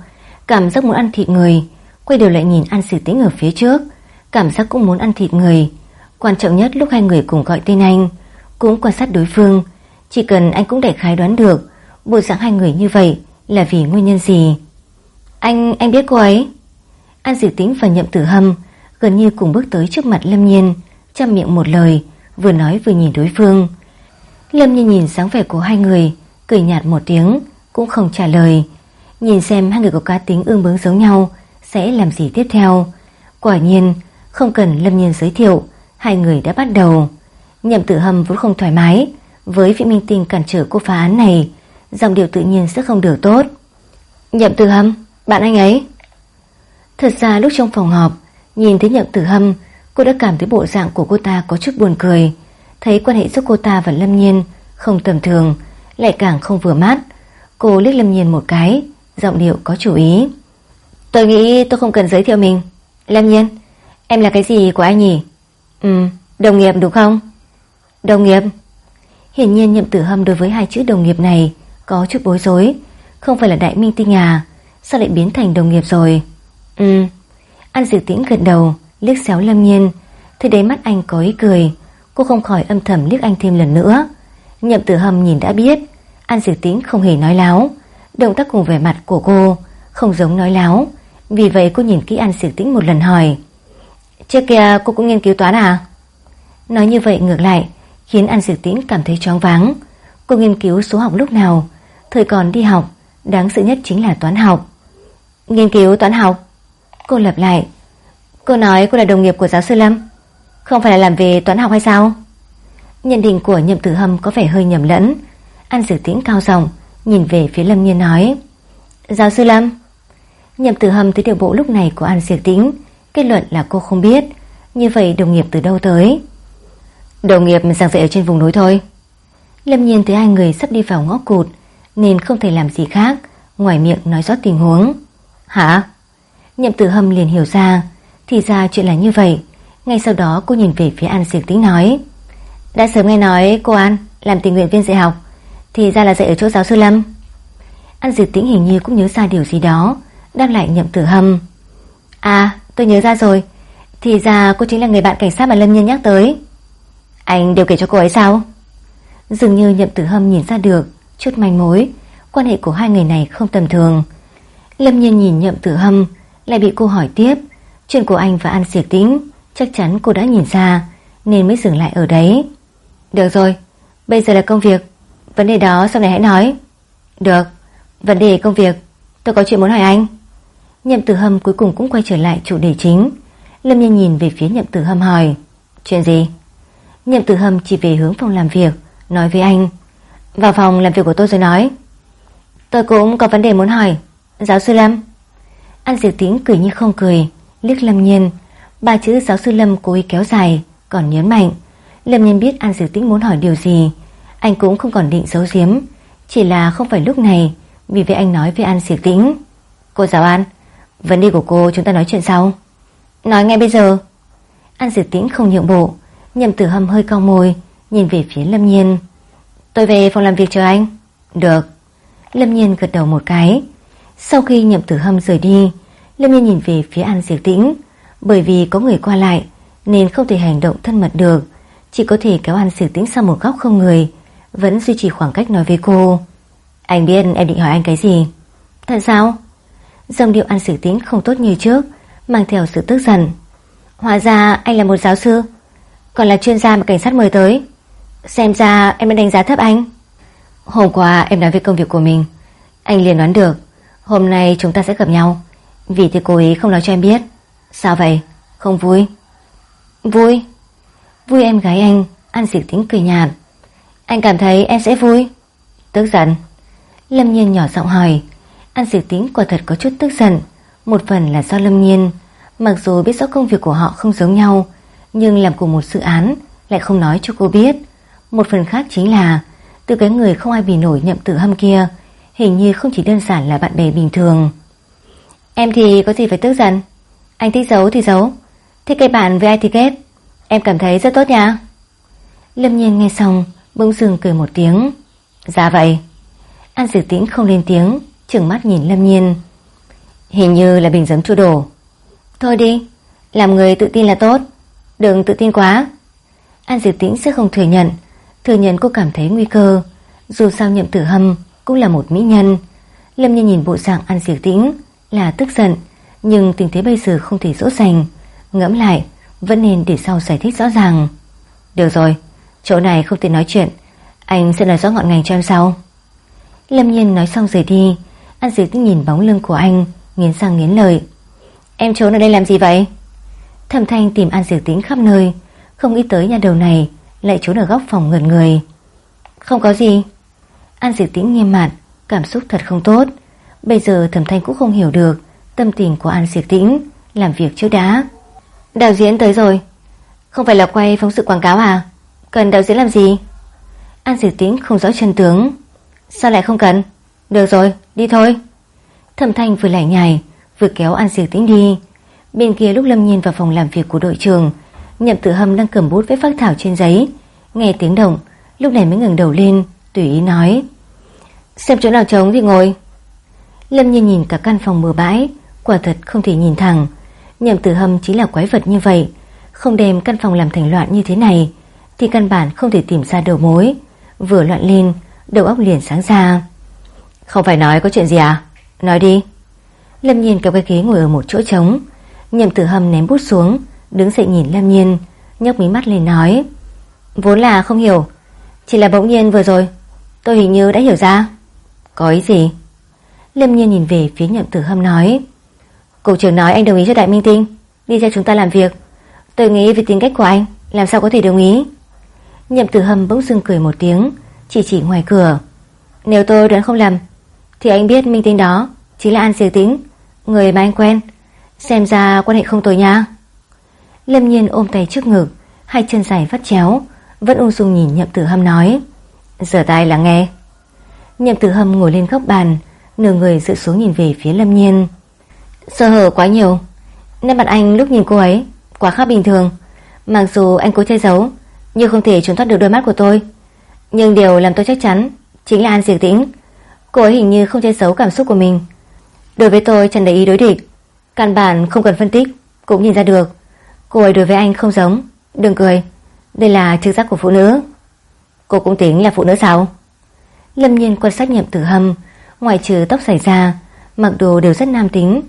Cảm giác muốn ăn thịt người Quay đầu lại nhìn An Diệp Tĩnh ở phía trước Cảm giác cũng muốn ăn thịt người. Quan trọng nhất lúc hai người cùng gọi tên anh Cũng quan sát đối phương Chỉ cần anh cũng đại khái đoán được Bộ dạng hai người như vậy là vì nguyên nhân gì. Anh, anh biết cô ấy. An Diệp Tĩnh và Nhậm Tử Hâm gần như cùng bước tới trước mặt Lâm Nhiên, chăm miệng một lời, vừa nói vừa nhìn đối phương. Lâm như nhìn sáng vẻ của hai người, cười nhạt một tiếng, cũng không trả lời. Nhìn xem hai người có cá tính ương bướng giống nhau, sẽ làm gì tiếp theo. Quả nhiên, không cần Lâm Nhiên giới thiệu, hai người đã bắt đầu. Nhậm Tử Hâm vốn không thoải mái, với vị minh tinh cản trở cô phá án này, dòng điều tự nhiên sẽ không được tốt. Nhậm Tử Hâm, bạn anh ấy. Thật ra lúc trong phòng họp Nhìn thấy nhậm tử hâm Cô đã cảm thấy bộ dạng của cô ta có chút buồn cười. Thấy quan hệ giữa cô ta và Lâm Nhiên Không tầm thường, Lại càng không vừa mắt. Cô liếc Lâm Nhiên một cái, Giọng điệu có chủ ý. Tôi nghĩ tôi không cần giới thiệu mình. Lâm Nhiên, Em là cái gì của anh nhỉ? Ừ đồng nghiệp đúng không? Đồng nghiệp? Hiển nhiên nhậm tử hâm đối với hai chữ đồng nghiệp này Có chút bối rối. Không phải là đại minh tinh à Sao lại biến thành đồng nghiệp rồi? Ừ. An Diệp Tĩnh gật đầu. Liếc xéo Lâm Nhiên. Thấy đáy mắt anh có ý cười, Cô không khỏi âm thầm liếc anh thêm lần nữa. Nhậm tử hầm nhìn đã biết, An Diệp Tĩnh không hề nói láo. Động tác cùng vẻ mặt của cô Không giống nói láo. Vì vậy cô nhìn kỹ An Diệp Tĩnh một lần hỏi, Trước kia cô cũng nghiên cứu toán à? Nói như vậy ngược lại, Khiến An Diệp Tĩnh cảm thấy choáng váng. Cô nghiên cứu số học lúc nào? Thời còn đi học, Đáng sợ nhất chính là toán học. Nghiên cứu toán học. Cô lặp lại. Cô nói cô là đồng nghiệp của giáo sư Lâm. Không phải là làm về toán học hay sao? Nhận định của nhậm tử hâm có vẻ hơi nhầm lẫn. An Dược Tĩnh cao giọng, nhìn về phía Lâm Nhiên nói. Giáo sư Lâm. Nhậm tử hâm thấy điều bộ lúc này của An Diệp Tĩnh. Kết luận là cô không biết. Như vậy đồng nghiệp từ đâu tới? Đồng nghiệp giảng dạy ở trên vùng núi thôi. Lâm Nhiên thấy hai người sắp đi vào ngõ cụt, nên không thể làm gì khác, ngoài miệng nói rõ tình huống. Hả? Nhậm tử hâm liền hiểu ra thì ra chuyện là như vậy. Ngay sau đó cô nhìn về phía An Diệp Tĩnh nói Đã sớm nghe nói cô An làm tình nguyện viên dạy học thì ra là dạy ở chỗ giáo sư Lâm. An Diệp Tĩnh hình như cũng nhớ ra điều gì đó đáp lại nhậm tử hâm. À tôi nhớ ra rồi thì ra cô chính là người bạn cảnh sát mà Lâm Nhân nhắc tới. Anh đều kể cho cô ấy sao? Dường như nhậm tử hâm nhìn ra được chút manh mối, quan hệ của hai người này không tầm thường. Lâm nhân nhìn nhậm tử hâm, lại bị cô hỏi tiếp. Chuyện của anh và An Diệp Tĩnh, chắc chắn cô đã nhìn ra, nên mới dừng lại ở đấy. Được rồi, bây giờ là công việc. Vấn đề đó sau này hãy nói. Được, vấn đề công việc, tôi có chuyện muốn hỏi anh. Nhậm tử hâm cuối cùng cũng quay trở lại chủ đề chính. Lâm Nhiên nhìn về phía nhậm tử hâm hỏi. Chuyện gì? Nhậm tử hâm chỉ về hướng phòng làm việc, nói với anh. Vào phòng làm việc của tôi rồi nói. Tôi cũng có vấn đề muốn hỏi. Giáo sư Lâm. An Diệp Tĩnh cười như không cười, liếc Lâm Nhiên. Ba chữ giáo sư Lâm cố ý kéo dài, còn nhấn mạnh. Lâm Nhiên biết An Diệp Tĩnh muốn hỏi điều gì. Anh cũng không còn định giấu giếm. Chỉ là không phải lúc này, vì vậy anh nói với An Diệp Tĩnh. Cô giáo An, vấn đề của cô chúng ta nói chuyện sau. Nói ngay bây giờ. An Diệp Tĩnh không nhượng bộ, nhầm tử hâm hơi cong môi, nhìn về phía Lâm Nhiên. Tôi về phòng làm việc chờ anh. Được. Lâm Nhiên gật đầu một cái. Sau khi nhậm tử hâm rời đi, Lâm Nhiên nhìn về phía An Diệp Tĩnh. Bởi vì có người qua lại, nên không thể hành động thân mật được. Chỉ có thể kéo An Diệp Tĩnh sang một góc không người, vẫn duy trì khoảng cách nói với cô. Anh biết em định hỏi anh cái gì? Thật sao? Dòng điệu An Diệp Tĩnh không tốt như trước, mang theo sự tức giận. Hóa ra anh là một giáo sư, còn là chuyên gia mà cảnh sát mời tới. Xem ra em đã đánh giá thấp anh. Hôm qua em nói về công việc của mình, anh liền đoán được hôm nay chúng ta sẽ gặp nhau. Vì thì cô ấy không nói cho em biết. Sao vậy? Không vui? Vui? Vui em gái anh, ăn Diệp tính cười nhạt. Anh cảm thấy em sẽ vui? Tức giận. Lâm Nhiên nhỏ giọng hỏi. An Diệp tính quả thật có chút tức giận. Một phần là do Lâm Nhiên. Mặc dù biết rõ công việc của họ không giống nhau, nhưng làm cùng một dự án lại không nói cho cô biết. Một phần khác chính là từ cái người không ai bị nổi nhậm tử hâm kia hình như không chỉ đơn giản là bạn bè bình thường. Em thì có gì phải tức giận. Anh thích giấu thì giấu. Thích cây bạn với ai thì kết. Em cảm thấy rất tốt nha. Lâm nhiên nghe xong bỗng dừng cười một tiếng. Dạ vậy. An dự Tĩnh không lên tiếng, trừng mắt nhìn Lâm Nhiên. Hình như là bình giấm chua đổ. Thôi đi, làm người tự tin là tốt, đừng tự tin quá. An dự Tĩnh sẽ không thừa nhận, thừa nhận cô cảm thấy nguy cơ. Dù sao nhậm tử hâm cũng là một mỹ nhân. Lâm Nhiên nhìn bộ dạng An Dược Tĩnh là tức giận, nhưng tình thế bây giờ không thể dỗ dành. Ngẫm lại, vẫn nên để sau giải thích rõ ràng. Được rồi, chỗ này không thể nói chuyện, anh sẽ nói rõ ngọn ngành cho em sau. Lâm Nhiên nói xong rời đi, An Dược nhìn bóng lưng của anh, nghiến răng nghiến lợi. Em trốn ở đây làm gì vậy? Thẩm Thanh tìm An Dược Tĩnh khắp nơi, không nghĩ tới nhà đầu này lại trốn ở góc phòng ngẩn người. Không có gì. An Dược Tĩnh nghiêm mặt, cảm xúc thật không tốt. Bây giờ Thẩm Thanh cũng không hiểu được tâm tình của An Dược Tĩnh, làm việc trước đá. Đạo diễn tới rồi. Không phải là quay phóng sự quảng cáo à? Cần đạo diễn làm gì? An Dược Tĩnh không rõ chân tướng. Sao lại không cần? Được rồi, đi thôi. Thẩm Thanh vừa lại nhảy, vừa kéo An Diệp Tĩnh đi. Bên kia lúc Lâm Nhiên vào phòng làm việc của đội trưởng, Nhậm Tử Hâm đang cầm bút viết phác thảo trên giấy, nghe tiếng động, lúc này mới ngẩng đầu lên, tùy ý nói: "Xem chỗ nào trống thì ngồi." Lâm Nhiên nhìn cả căn phòng bừa bãi, quả thật không thể nhìn thẳng. Nhậm Tử Hâm chỉ là quái vật như vậy, không đem căn phòng làm thành loạn như thế này, thì căn bản không thể tìm ra đầu mối. Vừa loạn lên, đầu óc liền sáng ra. "Không phải nói có chuyện gì à? Nói đi." Lâm Nhiên kéo cái ghế ngồi ở một chỗ trống Nhậm tử hầm ném bút xuống Đứng dậy nhìn Lâm Nhiên nhấc mí mắt lên nói Vốn là không hiểu Chỉ là bỗng nhiên vừa rồi Tôi hình như đã hiểu ra Có ý gì Lâm Nhiên nhìn về phía nhậm tử hâm nói, Cục trưởng nói anh đồng ý cho Đại Minh Tinh, Đi theo chúng ta làm việc. Tôi nghĩ vì tính cách của anh, Làm sao có thể đồng ý? Nhậm tử Hâm bỗng dưng cười một tiếng, Chỉ chỉ ngoài cửa. Nếu tôi đoán không lầm, Thì anh biết Minh Tinh đó Chính là An Siêu Tính Người mà anh quen. Xem ra quan hệ không tồi nha. Lâm nhiên ôm tay trước ngực, Hai chân dài vắt chéo, Vẫn ung dung nhìn nhậm tử hâm nói, Giờ tay là nghe. Nhậm tử hâm ngồi lên góc bàn Nửa người dựa xuống nhìn về phía lâm nhiên. Sơ hở quá nhiều. Nên mặt anh lúc nhìn cô ấy, Quá khác bình thường. Mặc dù anh cố che giấu, Nhưng không thể trốn thoát được đôi mắt của tôi. Nhưng điều làm tôi chắc chắn Chính là An Diệp Tĩnh. Cô ấy hình như không che giấu cảm xúc của mình. Đối với tôi, chẳng để ý đối địch. Căn bản không cần phân tích, Cũng nhìn ra được. Cô ấy đối với anh không giống. Đừng cười. Đây là trực giác của phụ nữ. Cô cũng tính là phụ nữ sao? Lâm nhiên quan sát nhậm tử hâm. Ngoài trừ tóc xảy ra Mặc đồ đều rất nam tính,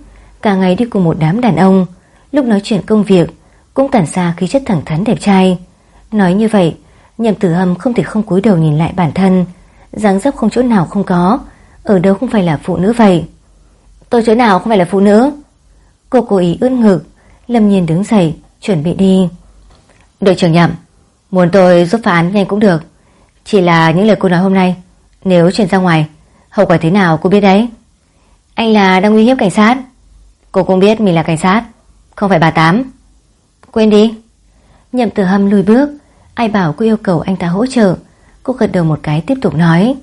Cả ngày đi cùng một đám đàn ông. Lúc nói chuyện công việc, Cũng tản ra khí chất thẳng thắn đẹp trai. Nói như vậy, Nhậm tử hâm không thể không cúi đầu nhìn lại bản thân. Dáng dấp không chỗ nào không có, Ở đâu không phải là phụ nữ vậy? Tôi chỗ nào không phải là phụ nữ? Cô cố ý ướt ngực, Lâm nhiên đứng dậy, chuẩn bị đi. Đội trưởng nhậm, Muốn tôi giúp phá án nhanh cũng được. Chỉ là những lời cô nói hôm nay, Nếu truyền ra ngoài Hậu quả thế nào cô biết đấy. Anh là đang uy hiếp cảnh sát. Cô cũng biết mình là cảnh sát, Không phải bà Tám. Quên đi. Nhậm tử hâm lùi bước, Ai bảo cô yêu cầu anh ta hỗ trợ, Cô gật đầu một cái tiếp tục nói.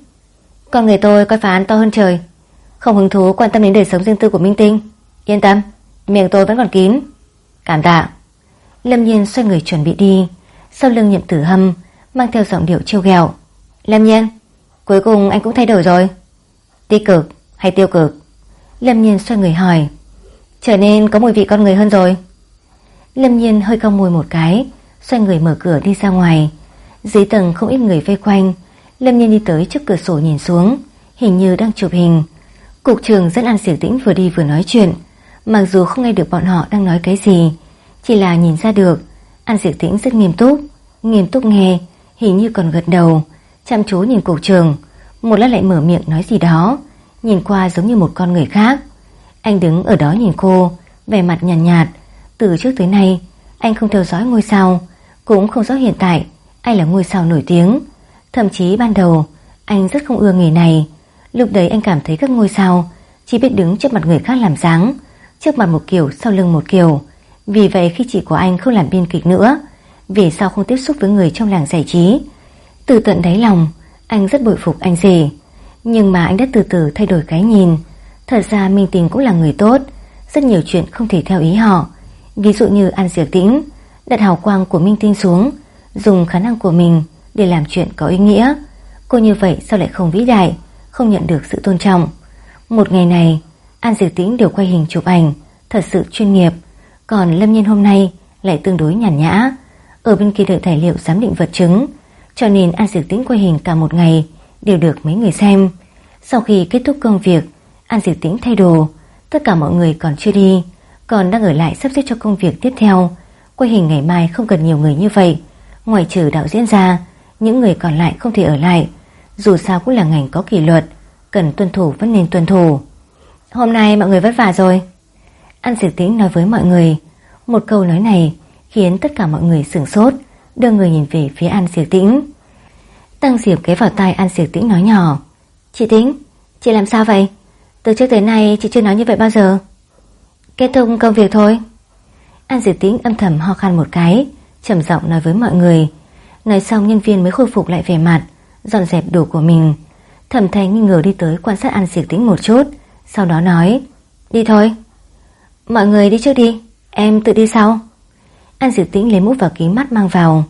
Con người tôi coi phá án to hơn trời, Không hứng thú quan tâm đến đời sống riêng tư của Minh Tinh. Yên tâm, Miệng tôi vẫn còn kín. Cảm tạ. Lâm Nhiên xoay người chuẩn bị đi, Sau lưng nhậm tử hâm Mang theo giọng điệu trêu ghẹo. Lâm Nhiên, Cuối cùng anh cũng thay đổi rồi. Tích cực hay tiêu cực Lâm Nhiên xoay người hỏi. Trở nên có mùi vị con người hơn rồi. Lâm Nhiên hơi cong mùi một cái, Xoay người mở cửa đi ra ngoài. Dưới tầng không ít người vây quanh, Lâm Nhiên đi tới trước cửa sổ nhìn xuống, Hình như đang chụp hình. Cục trường dẫn An Diệu Tĩnh vừa đi vừa nói chuyện. Mặc dù không nghe được bọn họ đang nói cái gì, Chỉ là nhìn ra được, An Diệp Tĩnh rất nghiêm túc. Nghiêm túc nghe, Hình như còn gật đầu, Chăm chú nhìn cục trường. Một lát lại mở miệng nói gì đó. Nhìn qua giống như một con người khác. Anh đứng ở đó nhìn cô Vẻ mặt nhàn nhạt, nhạt. Từ trước tới nay Anh không theo dõi ngôi sao. Cũng không rõ hiện tại Anh là ngôi sao nổi tiếng. Thậm chí ban đầu Anh rất không ưa nghề này. Lúc đấy anh cảm thấy các ngôi sao Chỉ biết đứng trước mặt người khác làm dáng Trước mặt một kiểu sau lưng một kiểu. Vì vậy khi chị của anh không làm biên kịch nữa Vì sao không tiếp xúc với người trong làng giải trí? Từ tận đáy lòng anh rất bội phục anh rể Nhưng mà anh đã từ từ thay đổi cái nhìn. Thật ra Minh Tình cũng là người tốt. Rất nhiều chuyện không thể theo ý họ. Ví dụ như ăn Diệp Tĩnh, Đặt hào quang của Minh Tinh xuống, Dùng khả năng của mình để làm chuyện có ý nghĩa. Cô như vậy sao lại không vĩ đại, Không nhận được sự tôn trọng? Một ngày này, An Diệp Tĩnh đều quay hình chụp ảnh, Thật sự chuyên nghiệp. Còn Lâm Nhiên hôm nay lại tương đối nhàn nhã. Ở bên kia đợi tài liệu giám định vật chứng cho nên An Diệp Tĩnh quay hình cả một ngày, Đều được mấy người xem. Sau khi kết thúc công việc An Diệp Tĩnh thay đồ. Tất cả mọi người còn chưa đi, Còn đang ở lại sắp xếp cho công việc tiếp theo. Quay hình ngày mai không cần nhiều người như vậy. Ngoài trừ đạo diễn ra, Những người còn lại không thể ở lại. Dù sao cũng là ngành có kỷ luật, Cần tuân thủ vẫn nên tuân thủ. Hôm nay mọi người vất vả rồi. An Diệp Tĩnh nói với mọi người. Một câu nói này khiến tất cả mọi người sửng sốt. Đưa người nhìn về phía An Diệp Tĩnh. Tăng Diệp ghé vào tai An Diệp Tĩnh nói nhỏ Chị Tĩnh, chị làm sao vậy? Từ trước tới nay chị chưa nói như vậy bao giờ. Kết thúc công việc thôi. An Diệp Tĩnh âm thầm ho khan một cái trầm giọng nói với mọi người. Nói xong nhân viên mới khôi phục lại vẻ mặt Dọn dẹp đồ của mình. Thẩm Thành nghi ngờ đi tới quan sát An Diệp Tĩnh một chút sau đó nói Đi thôi. Mọi người đi trước đi Em tự đi sau. An Diệp Tĩnh lấy mũ vào kính mắt mang vào.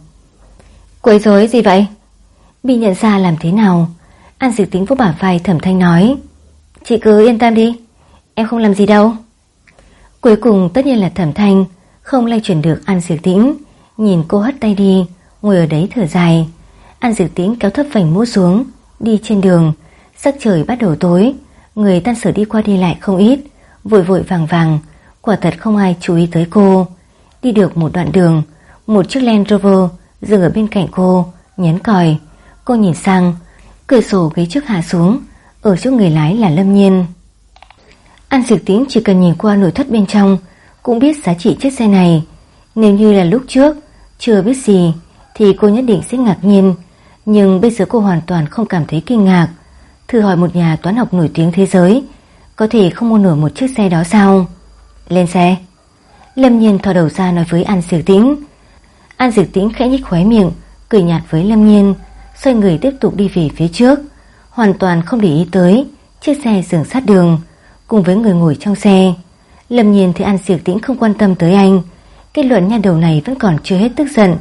Quấy rối gì vậy? Bị nhận ra làm thế nào? An Diệp Tĩnh vô bả vai thẩm thanh nói. Chị cứ yên tâm đi, Em không làm gì đâu. Cuối cùng tất nhiên là thẩm thanh Không lay chuyển được An Diệp Tĩnh, Nhìn cô hất tay đi, Ngồi ở đấy thở dài. An Diệp Tĩnh kéo thấp vành mũ xuống, Đi trên đường. Sắc trời bắt đầu tối, Người tan sở đi qua đi lại không ít, Vội vội vàng vàng, Quả thật không ai chú ý tới cô. Đi được một đoạn đường Một chiếc Land Rover dừng ở bên cạnh cô Nhấn còi Cô nhìn sang Cửa sổ ghế trước hạ xuống Ở chỗ người lái là Lâm Nhiên An Dược Tĩnh chỉ cần nhìn qua nội thất bên trong cũng biết giá trị chiếc xe này. Nếu như là lúc trước chưa biết gì thì cô nhất định sẽ ngạc nhiên, nhưng bây giờ cô hoàn toàn không cảm thấy kinh ngạc. Thử hỏi một nhà toán học nổi tiếng thế giới có thể không mua nổi một chiếc xe đó sao? Lên xe. Lâm Nhiên thò đầu ra nói với An Diệc Tĩnh. An Diệc Tĩnh khẽ nhích khóe miệng, cười nhạt với Lâm Nhiên, xoay người tiếp tục đi về phía trước, hoàn toàn không để ý tới chiếc xe dừng sát đường cùng với người ngồi trong xe. Lâm Nhiên thấy An Diệc Tĩnh không quan tâm tới anh, kết luận nha đầu này vẫn còn chưa hết tức giận,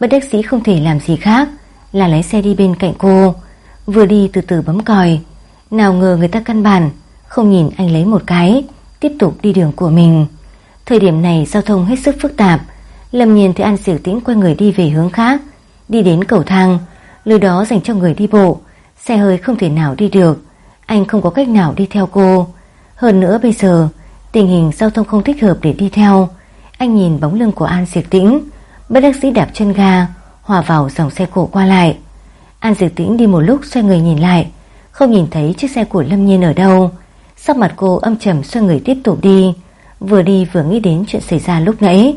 bất đắc sĩ không thể làm gì khác là lái xe đi bên cạnh cô, vừa đi từ từ bấm còi. Nào ngờ người ta căn bản không nhìn anh lấy một cái, tiếp tục đi đường của mình. Thời điểm này giao thông hết sức phức tạp, Lâm Nhiên thấy An Diệu Tĩnh quay người đi về hướng khác, đi đến cầu thang, lối đó dành cho người đi bộ, xe hơi không thể nào đi được, anh không có cách nào đi theo cô. Hơn nữa bây giờ, tình hình giao thông không thích hợp để đi theo. Anh nhìn bóng lưng của An Diệp Tĩnh, bất đắc dĩ đạp chân ga, hòa vào dòng xe cổ qua lại. An Diệp Tĩnh đi một lúc xoay người nhìn lại, không nhìn thấy chiếc xe của Lâm Nhiên ở đâu. Sắc mặt cô âm trầm xoay người tiếp tục đi, vừa đi vừa nghĩ đến chuyện xảy ra lúc nãy.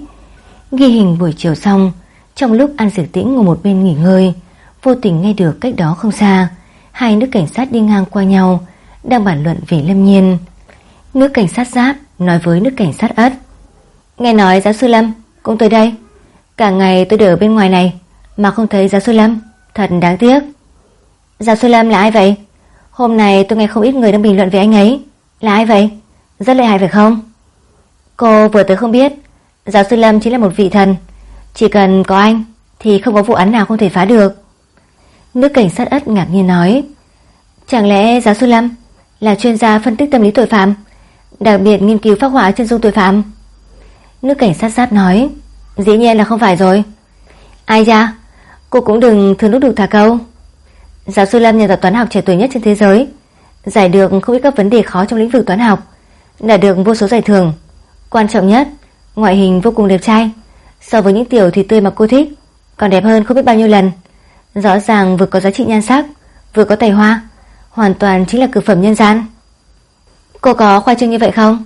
Ghi hình buổi chiều xong, trong lúc An Diệp Tĩnh ngồi một bên nghỉ ngơi, vô tình nghe được cách đó không xa, hai nữ cảnh sát đi ngang qua nhau, đang bàn luận về Lâm Nhiên. Nữ cảnh sát giáp nói với nữ cảnh sát ất. Nghe nói giáo sư Lâm cũng tới đây. Cả ngày tôi đều ở bên ngoài này mà không thấy giáo sư Lâm. Thật đáng tiếc. Giáo sư Lâm là ai vậy? Hôm nay tôi nghe không ít người đang bình luận về anh ấy. Là ai vậy? Rất lợi hại phải không? Cô vừa tới không biết. Giáo sư Lâm chính là một vị thần. Chỉ cần có anh thì không có vụ án nào không thể phá được. Nữ cảnh sát ất ngạc nhiên nói. Chẳng lẽ giáo sư Lâm là chuyên gia phân tích tâm lý tội phạm? đặc biệt nghiên cứu phát họa chân dung tội phạm. Nữ cảnh sát sát nói, dĩ nhiên là không phải rồi. Ai ra, cô cũng đừng thường lúc được thả câu. Giáo sư Lâm nhà toán học trẻ tuổi nhất trên thế giới, giải được không ít các vấn đề khó trong lĩnh vực toán học, đã được vô số giải thưởng. Quan trọng nhất, ngoại hình vô cùng đẹp trai, so với những tiểu thì tươi mà cô thích, còn đẹp hơn không biết bao nhiêu lần. Rõ ràng vừa có giá trị nhan sắc, vừa có tài hoa, hoàn toàn chính là cực phẩm nhân gian. Cô có khoa trương như vậy không?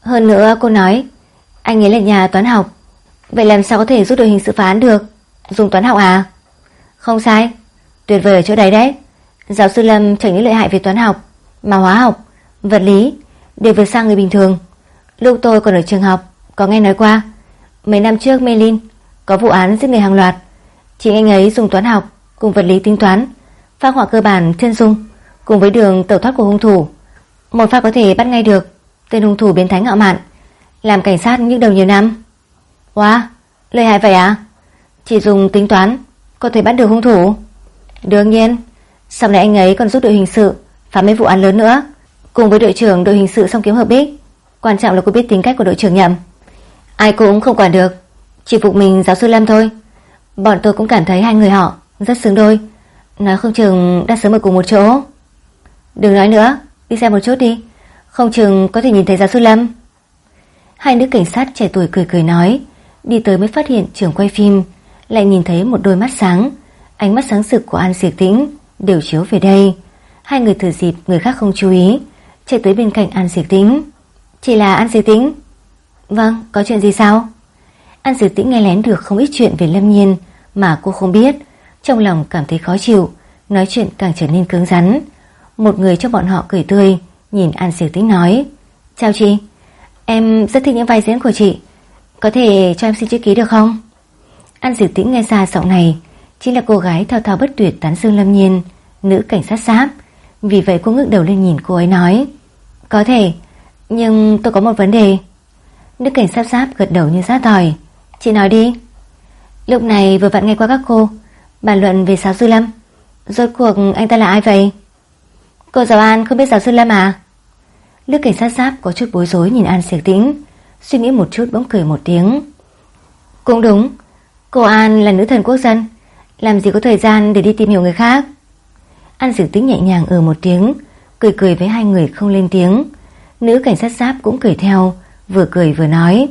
Hơn nữa cô nói Anh ấy là nhà toán học. Vậy làm sao có thể giúp đội hình sự phán được? Dùng toán học à? Không sai. Tuyệt vời ở chỗ đấy đấy. Giáo sư Lâm chẳng những lợi hại về toán học Mà hóa học, vật lý Đều vượt sang người bình thường. Lúc tôi còn ở trường học Có nghe nói qua. Mấy năm trước Melin Có vụ án giết người hàng loạt. Chính anh ấy dùng toán học Cùng vật lý tính toán Phác họa cơ bản chân dung Cùng với đường tẩu thoát của hung thủ. Một phát có thể bắt ngay được Tên hung thủ biến thái ngạo mạn Làm cảnh sát những đầu nhiều năm. Wow, lợi hại vậy à? Chỉ dùng tính toán Có thể bắt được hung thủ. Đương nhiên Sau này anh ấy còn giúp đội hình sự Phá mấy vụ án lớn nữa Cùng với đội trưởng đội hình sự song kiếm hợp bích. Quan trọng là cô biết tính cách của đội trưởng nhầm. Ai cũng không quản được. Chỉ phục mình giáo sư Lâm thôi. Bọn tôi cũng cảm thấy hai người họ rất xứng đôi. Nói không chừng đã sớm ở cùng một chỗ. Đừng nói nữa, Đi xem một chút đi. Không chừng có thể nhìn thấy giáo sư Lâm. Hai nữ cảnh sát trẻ tuổi cười cười nói, Đi tới mới phát hiện trưởng quay phim, Lại nhìn thấy một đôi mắt sáng. Ánh mắt sáng sực của An Diệt Tĩnh Đều chiếu về đây. Hai người thử dịp người khác không chú ý, Chạy tới bên cạnh An Diệt Tĩnh. Chỉ là An Diệp Tĩnh. Vâng, có chuyện gì sao? An Diệp Tĩnh nghe lén được không ít chuyện về Lâm Nhiên Mà cô không biết. Trong lòng cảm thấy khó chịu Nói chuyện càng trở nên cứng rắn. Một người trong bọn họ cười tươi Nhìn An Diệp Tĩnh nói Chào chị Em rất thích những vai diễn của chị. Có thể cho em xin chữ ký được không? An Diệp Tĩnh nghe ra giọng này Chính là cô gái thao thao bất tuyệt tán dương lâm nhiên Nữ cảnh sát sáp. Vì vậy cô ngước đầu lên nhìn cô ấy nói Có thể nhưng tôi có một vấn đề. Đức cảnh sát giáp gật đầu như sát tỏi. Chị nói đi. Lúc này vừa vặn nghe qua các cô. Bàn luận về giáo sư Lâm. Rốt cuộc anh ta là ai vậy? Cô giáo An không biết giáo sư Lâm à? Đức cảnh sát giáp có chút bối rối nhìn An siệt tĩnh, Suy nghĩ một chút bỗng cười một tiếng. Cũng đúng, Cô An là nữ thần quốc dân, Làm gì có thời gian để đi tìm hiểu người khác? An siệt tĩnh nhẹ nhàng ở một tiếng, Cười cười với hai người không lên tiếng. Nữ cảnh sát giáp cũng cười theo Vừa cười vừa nói.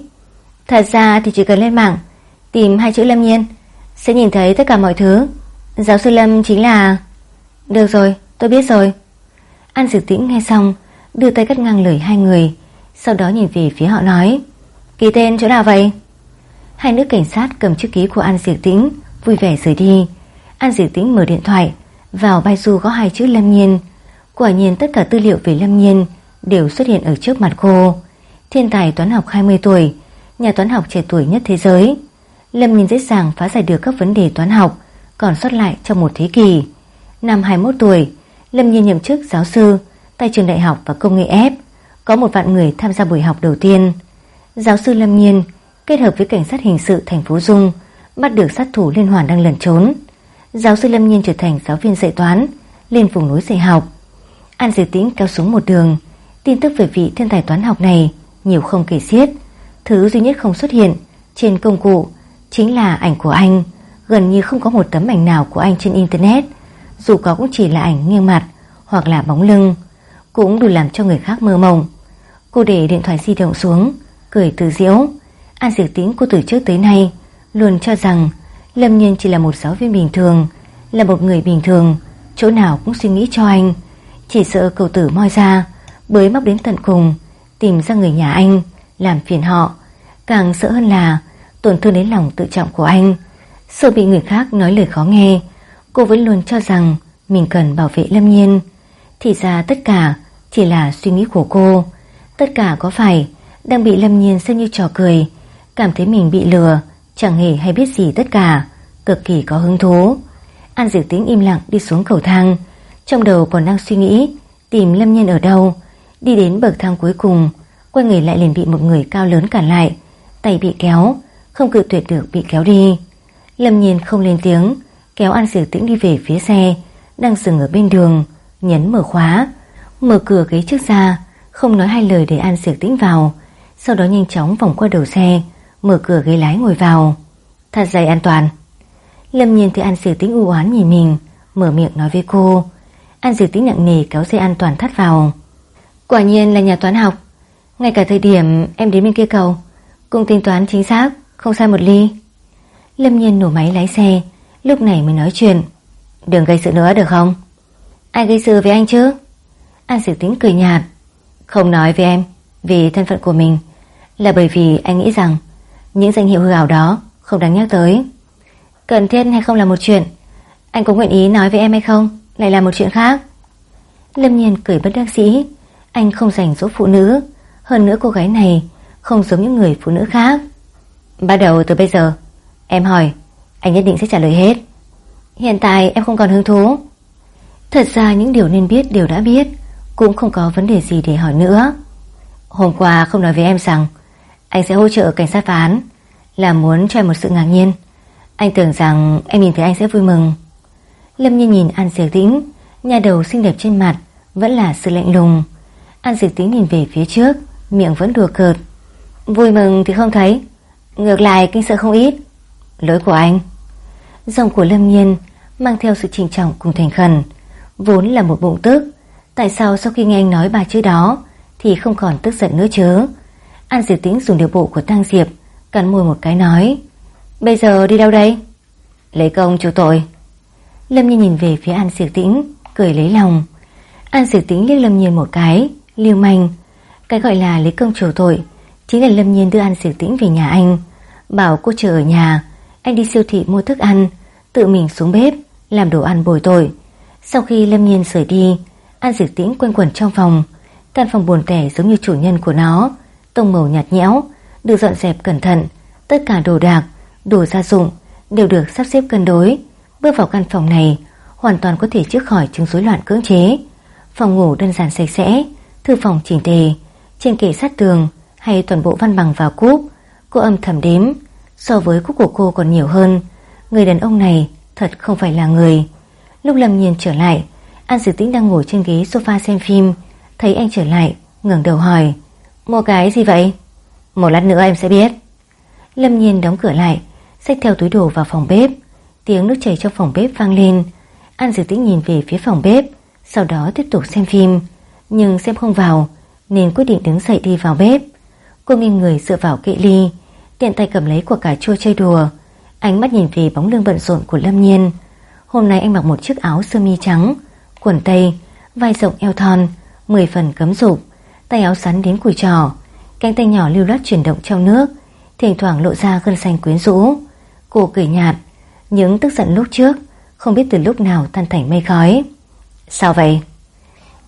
Thật ra thì chỉ cần lên mạng Tìm hai chữ Lâm Nhiên Sẽ nhìn thấy tất cả mọi thứ. Giáo sư Lâm chính là Được rồi tôi biết rồi. An Dược Tĩnh nghe xong đưa tay cắt ngang lời hai người, sau đó nhìn về phía họ nói Ký tên chỗ nào vậy? Hai nữ cảnh sát cầm chữ ký của An Diệp Tĩnh Vui vẻ rời đi. An Diệp Tĩnh mở điện thoại Vào Baidu có hai chữ Lâm Nhiên. Quả nhiên tất cả tư liệu về Lâm Nhiên Đều xuất hiện ở trước mặt cô Thiên tài toán học 20 tuổi Nhà toán học trẻ tuổi nhất thế giới Lâm Nhiên dễ dàng phá giải được các vấn đề toán học Còn sót lại trong một thế kỷ Năm 21 tuổi Lâm Nhiên nhậm chức giáo sư Tại trường đại học và công nghệ ép Có một vạn người tham gia buổi học đầu tiên Giáo sư Lâm Nhiên kết hợp với cảnh sát hình sự thành phố Dung bắt được sát thủ liên hoàn đang lẩn trốn. Giáo sư Lâm Nhiên trở thành giáo viên dạy toán lên vùng núi dạy học. An Diệp Tĩnh kéo xuống một đường, tin tức về vị thiên tài toán học này nhiều không kể xiết. Thứ duy nhất không xuất hiện trên công cụ chính là ảnh của anh, gần như không có một tấm ảnh nào của anh trên internet, dù có cũng chỉ là ảnh nghiêng mặt hoặc là bóng lưng, cũng đủ làm cho người khác mơ mộng. Cô để điện thoại di động xuống, cười từ diễu. An Diệp Tĩnh cô từ trước tới nay luôn cho rằng Lâm Nhiên chỉ là một giáo viên bình thường, là một người bình thường, chỗ nào cũng suy nghĩ cho anh. Chỉ sợ cầu tử moi ra, bới móc đến tận cùng, tìm ra người nhà anh, làm phiền họ. Càng sợ hơn là tổn thương đến lòng tự trọng của anh. Sợ bị người khác nói lời khó nghe, cô vẫn luôn cho rằng mình cần bảo vệ Lâm Nhiên. Thì ra tất cả chỉ là suy nghĩ của cô. Tất cả có phải đang bị Lâm Nhiên xem như trò cười, cảm thấy mình bị lừa, chẳng hề hay biết gì tất cả, cực kỳ có hứng thú. An Diệu Tính im lặng đi xuống cầu thang, trong đầu còn đang suy nghĩ tìm Lâm Nhiên ở đâu. Đi đến bậc thang cuối cùng, quay người lại liền bị một người cao lớn cản lại, tay bị kéo, không cự tuyệt được bị kéo đi. Lâm Nhiên không lên tiếng, kéo An Diệp Tĩnh đi về phía xe, đang dừng ở bên đường, nhấn mở khóa, mở cửa ghế trước ra, không nói hai lời để An Diệp Tĩnh vào, sau đó nhanh chóng vòng qua đầu xe, mở cửa ghế lái ngồi vào. Thật dày an toàn. Lâm Nhiên thấy An Sử Tĩnh u oán nhìn mình, mở miệng nói với cô. An Sử Tĩnh nặng nề kéo dây an toàn thắt vào. Quả nhiên là nhà toán học. Ngay cả thời điểm em đến bên kia cầu, cũng tính toán chính xác, không sai một ly. Lâm Nhiên nổ máy lái xe, lúc này mới nói chuyện. Đừng gây sự nữa được không? Ai gây sự với anh chứ? An Sử tính cười nhạt. Không nói với em, vì thân phận của mình, là bởi vì anh nghĩ rằng những danh hiệu hư ảo đó không đáng nhắc tới. Cần thiết hay không là một chuyện, anh có nguyện ý nói với em hay không, lại là một chuyện khác. Lâm Nhiên cười bất đắc dĩ, anh không dành dỗ phụ nữ, hơn nữa cô gái này không giống những người phụ nữ khác. Bắt đầu từ bây giờ, em hỏi, anh nhất định sẽ trả lời hết. Hiện tại em không còn hứng thú. Thật ra những điều nên biết đều đã biết, cũng không có vấn đề gì để hỏi nữa. Hôm qua không nói với em rằng anh sẽ hỗ trợ cảnh sát phá án Là muốn cho em một sự ngạc nhiên Anh tưởng rằng em nhìn thấy anh sẽ vui mừng Lâm Nhiên nhìn An Diệp Tĩnh Nhà đầu xinh đẹp trên mặt Vẫn là sự lạnh lùng An dịch Tĩnh nhìn về phía trước, Miệng vẫn đùa cợt. Vui mừng thì không thấy, Ngược lại kinh sợ không ít. Lỗi của anh. Dòng của Lâm Nhiên Mang theo sự trình trọng cùng thành khẩn, Vốn là một bụng tức. Tại sao sau khi nghe anh nói ba chữ đó Thì không còn tức giận nữa chứ? An Diệp Tĩnh dùng điều bộ của Tăng Diệp, Cắn môi một cái nói, Bây giờ đi đâu đây? Lấy công chủ tội. Lâm Nhiên nhìn về phía An Diệp Tĩnh Cười lấy lòng. An Diệp Tĩnh liếc Lâm Nhiên một cái Liêu manh Cái gọi là lấy công chủ tội Chính là Lâm Nhiên đưa An Diệp Tĩnh về nhà anh Bảo cô chờ ở nhà Anh đi siêu thị mua thức ăn Tự mình xuống bếp Làm đồ ăn bồi tội Sau khi Lâm Nhiên rời đi An Diệp Tĩnh quanh quẩn trong phòng Căn phòng buồn tẻ giống như chủ nhân của nó tông màu nhạt nhẽo, được dọn dẹp cẩn thận, tất cả đồ đạc, đồ gia dụng đều được sắp xếp cân đối. Bước vào căn phòng này, hoàn toàn có thể trước khỏi chứng rối loạn cưỡng chế. Phòng ngủ đơn giản sạch sẽ, thư phòng chỉnh tề, trên kệ sát tường hay toàn bộ văn bằng vào cúp. Cô âm thầm đếm, so với cúp của cô còn nhiều hơn. Người đàn ông này thật không phải là người. Lúc Lâm Nhiên trở lại, An Sử Tĩnh đang ngồi trên ghế sofa xem phim, thấy anh trở lại, ngẩng đầu hỏi. Mua cái gì vậy? Một lát nữa em sẽ biết. Lâm Nhiên đóng cửa lại, xách theo túi đồ vào phòng bếp. Tiếng nước chảy trong phòng bếp vang lên. An Dược Tĩnh nhìn về phía phòng bếp, sau đó tiếp tục xem phim. Nhưng xem không vào, nên quyết định đứng dậy đi vào bếp. Cô nghiêng người dựa vào kệ ly, tiện tay cầm lấy quả cà chua chơi đùa. Ánh mắt nhìn về bóng lưng bận rộn của Lâm Nhiên. Hôm nay anh mặc một chiếc áo sơ mi trắng, quần tây, vai rộng eo thon, Mười phần cấm dục Tay áo sắn đến cùi trò Cánh tay nhỏ lưu loát chuyển động trong nước Thỉnh thoảng lộ ra gân xanh quyến rũ Cô cười nhạt Những tức giận lúc trước Không biết từ lúc nào tan thành mây khói Sao vậy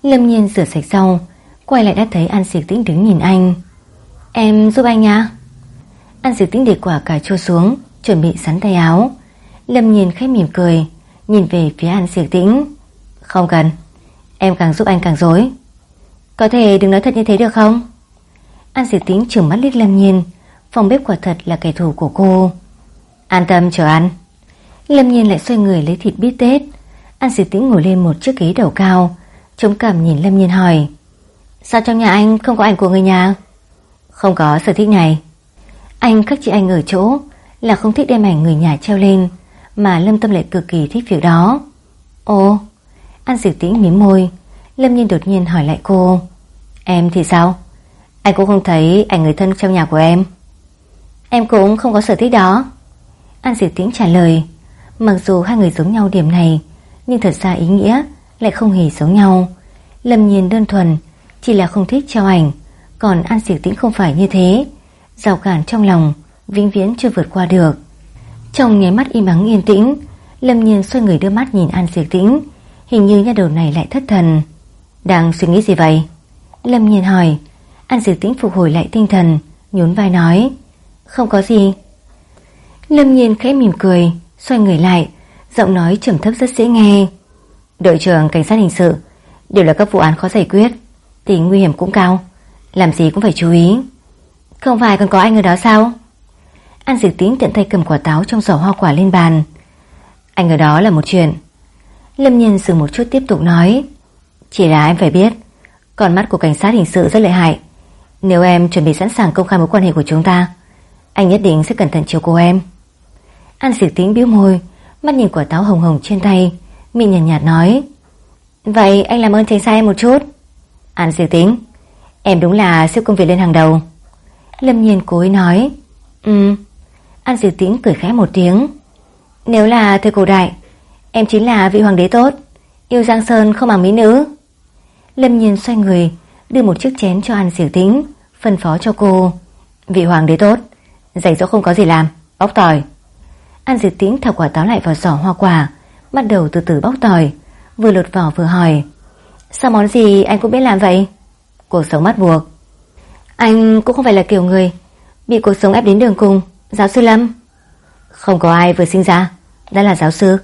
Lâm nhiên rửa sạch sau, Quay lại đã thấy An Diệp Tĩnh đứng nhìn anh. Em giúp anh nha. An Diệp Tĩnh để quả cà chua xuống, Chuẩn bị sắn tay áo. Lâm nhiên khẽ mỉm cười, Nhìn về phía An Diệp Tĩnh. Không cần, Em càng giúp anh càng dối Có thể đừng nói thật như thế được không? An Diệp Tĩnh trừng mắt liếc Lâm nhiên, Phòng bếp quả thật là kẻ thù của cô. An tâm, chờ ăn. Lâm nhiên lại xoay người lấy thịt bít tết. An Diệp Tĩnh ngồi lên một chiếc ghế đầu cao Trống cảm nhìn Lâm nhiên hỏi, Sao trong nhà anh không có ảnh của người nhà? Không có, sở thích này. Anh khắc chị anh ở chỗ Là không thích đem ảnh người nhà treo lên, Mà Lâm Tâm lại cực kỳ thích việc đó. Ồ. An Diệp Tĩnh mím môi, Lâm nhiên đột nhiên hỏi lại cô, Em thì sao? Anh cũng không thấy ảnh người thân trong nhà của em. Em cũng không có sở thích đó. An Diệp Tĩnh trả lời, Mặc dù hai người giống nhau điểm này, Nhưng thật ra ý nghĩa lại không hề giống nhau. Lâm nhiên đơn thuần, Chỉ là không thích trao ảnh, Còn An Diệp Tĩnh không phải như thế. Rào cản trong lòng, Vĩnh viễn chưa vượt qua được. Trong nháy mắt im ắng yên tĩnh, Lâm nhiên xoay người đưa mắt nhìn An Diệp Tĩnh, Hình như nha đầu này lại thất thần. Đang suy nghĩ gì vậy? Lâm nhiên hỏi. An Diệp Tĩnh phục hồi lại tinh thần, Nhún vai nói. Không có gì. Lâm nhiên khẽ mỉm cười, Xoay người lại, Giọng nói trầm thấp rất dễ nghe. Đội trưởng cảnh sát hình sự, Đều là các vụ án khó giải quyết Tính nguy hiểm cũng cao, Làm gì cũng phải chú ý. Không phải còn có anh ở đó sao? An Diệp Tĩnh tiện tay cầm quả táo trong giỏ hoa quả lên bàn. Anh ở đó là một chuyện. Lâm Nhiên dừng một chút tiếp tục nói, Chỉ là em phải biết, Con mắt của cảnh sát hình sự rất lợi hại. Nếu em chuẩn bị sẵn sàng công khai mối quan hệ của chúng ta, Anh nhất định sẽ cẩn thận chiều cô em. An Diệp Tĩnh biếu môi, Mắt nhìn quả táo hồng hồng trên tay mình nhàn nhạt, nhạt nói Vậy anh làm ơn tránh xa em một chút. An Diệu Tĩnh Em đúng là siêu công việc lên hàng đầu. Lâm Nhiên cố ý nói Ừ. An Diệu Tĩnh cười khẽ một tiếng Nếu là thời cổ đại Em chính là vị hoàng đế tốt Yêu Giang Sơn không bằng mỹ nữ. Lâm Nhiên xoay người Đưa một chiếc chén cho An Diệu Tĩnh Phân phó cho cô Vị hoàng đế tốt Dạy dỗ không có gì làm Bóc tỏi. An Diệu Tĩnh thọc quả táo lại vào giỏ hoa quả Bắt đầu từ từ bóc tỏi, Vừa lột vỏ vừa hỏi, Sao món gì anh cũng biết làm vậy? Cuộc sống bắt buộc, Anh cũng không phải là kiểu người, Bị cuộc sống ép đến đường cùng, Giáo sư Lâm Không có ai vừa sinh ra, Đã là giáo sư.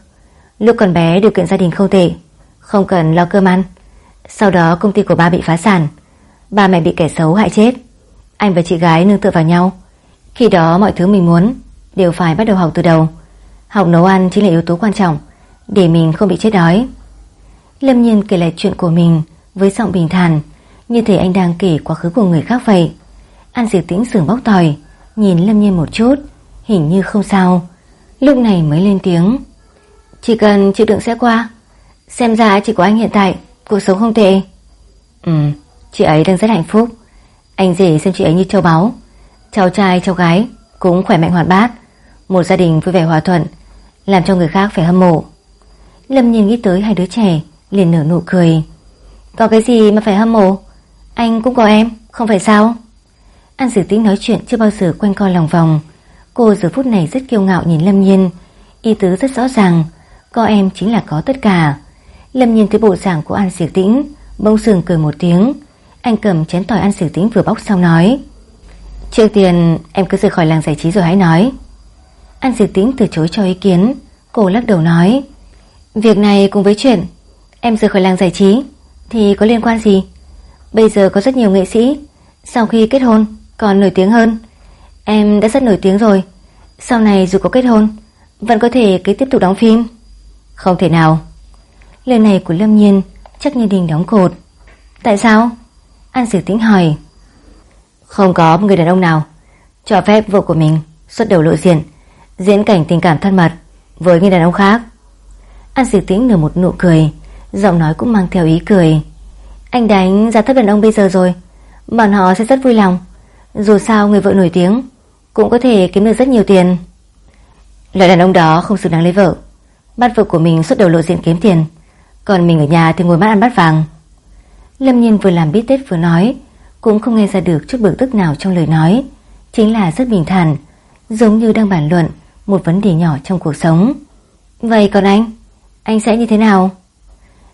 Lúc còn bé điều kiện gia đình không tệ, Không cần lo cơm ăn. Sau đó công ty của ba bị phá sản, Ba mẹ bị kẻ xấu hại chết. Anh và chị gái nương tựa vào nhau. Khi đó mọi thứ mình muốn Đều phải bắt đầu học từ đầu. Học nấu ăn chính là yếu tố quan trọng để mình không bị chết đói. Lâm nhiên kể lại chuyện của mình Với giọng bình thản, Như thể anh đang kể quá khứ của người khác vậy. An diệt tĩnh sườn bóc tỏi, Nhìn Lâm nhiên một chút, Hình như không sao. Lúc này mới lên tiếng. Chỉ cần chịu đựng sẽ qua. Xem ra chỉ có anh hiện tại, Cuộc sống không tệ. Ừ chị ấy đang rất hạnh phúc. Anh rể xem chị ấy như châu báu. Cháu trai, cháu gái cũng khỏe mạnh hoạt bát. Một gia đình vui vẻ hòa thuận, Làm cho người khác phải hâm mộ. Lâm nhìn nghĩ tới hai đứa trẻ, liền nở nụ cười. Có cái gì mà phải hâm mộ? Anh cũng có em, Không phải sao? An Sử Tĩnh nói chuyện chưa bao giờ quanh co lòng vòng. Cô giờ phút này rất kiêu ngạo nhìn Lâm Nhiên. Ý tứ rất rõ ràng, Có em chính là có tất cả. Lâm Nhiên thấy bộ dạng của An Sử Tĩnh Bông sừng cười một tiếng. Anh cầm chén tỏi An Sử Tĩnh vừa bóc xong nói, Trước tiên, em cứ rời khỏi làng giải trí rồi hãy nói. An Sử Tĩnh từ chối cho ý kiến. Cô lắc đầu nói Việc này cùng với chuyện, Em rời khỏi làng giải trí, Thì có liên quan gì? Bây giờ có rất nhiều nghệ sĩ, Sau khi kết hôn còn nổi tiếng hơn. Em đã rất nổi tiếng rồi, Sau này dù có kết hôn, Vẫn có thể cứ tiếp tục đóng phim. Không thể nào. Lời này của Lâm Nhiên chắc như đình đóng cột. Tại sao? An Sử Tĩnh hỏi. Không có một người đàn ông nào Cho phép vợ của mình xuất đầu lộ diện, Diễn cảnh tình cảm thân mật Với người đàn ông khác. An Sử Tĩnh nở một nụ cười, Giọng nói cũng mang theo ý cười. Anh đánh giá thấp đàn ông bây giờ rồi, Bọn họ sẽ rất vui lòng. Dù sao người vợ nổi tiếng Cũng có thể kiếm được rất nhiều tiền. Loại đàn ông đó không xứng đáng lấy vợ. Bắt vợ của mình suốt đầu lộ diện kiếm tiền, Còn mình ở nhà thì ngồi mắt ăn bát vàng. Lâm Nhiên vừa làm bít tết vừa nói, Cũng không nghe ra được chút bực tức nào trong lời nói. Chính là rất bình thản, Giống như đang bàn luận Một vấn đề nhỏ trong cuộc sống. Vậy còn anh? Anh sẽ như thế nào?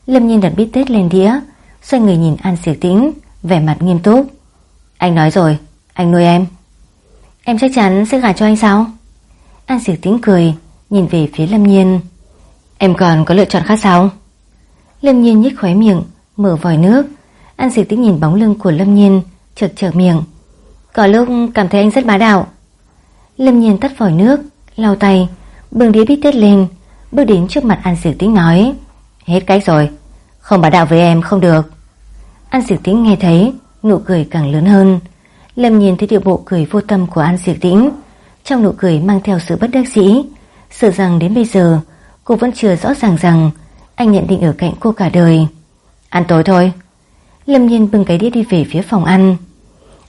Lâm Nhiên đặt bít tết lên đĩa, Xoay người nhìn An Siệc Tĩnh, Vẻ mặt nghiêm túc. Anh nói rồi, Anh nuôi em. Em chắc chắn sẽ gả cho anh sao? An Siệc Tĩnh cười, Nhìn về phía Lâm Nhiên. Em còn có lựa chọn khác sao? Lâm Nhiên nhếch khóe miệng, Mở vòi nước. An Diệp Tĩnh nhìn bóng lưng của Lâm Nhiên, Chợt trở miệng. Có lúc cảm thấy anh rất bá đạo. Lâm Nhiên tắt vòi nước, lau tay, Bưng đĩa bít tết lên Bước đến trước mặt An Diệp Tĩnh nói, Hết cách rồi, Không bà đạo với em không được. An Diệp Tĩnh nghe thấy, Nụ cười càng lớn hơn. Lâm Nhiên thấy điệu bộ cười vô tâm của An Diệp Tĩnh, Trong nụ cười mang theo sự bất đắc dĩ, Sợ rằng đến bây giờ, Cô vẫn chưa rõ ràng rằng Anh nhận định ở cạnh cô cả đời. Ăn tối thôi. Lâm Nhiên bưng cái đĩa đi về phía phòng ăn.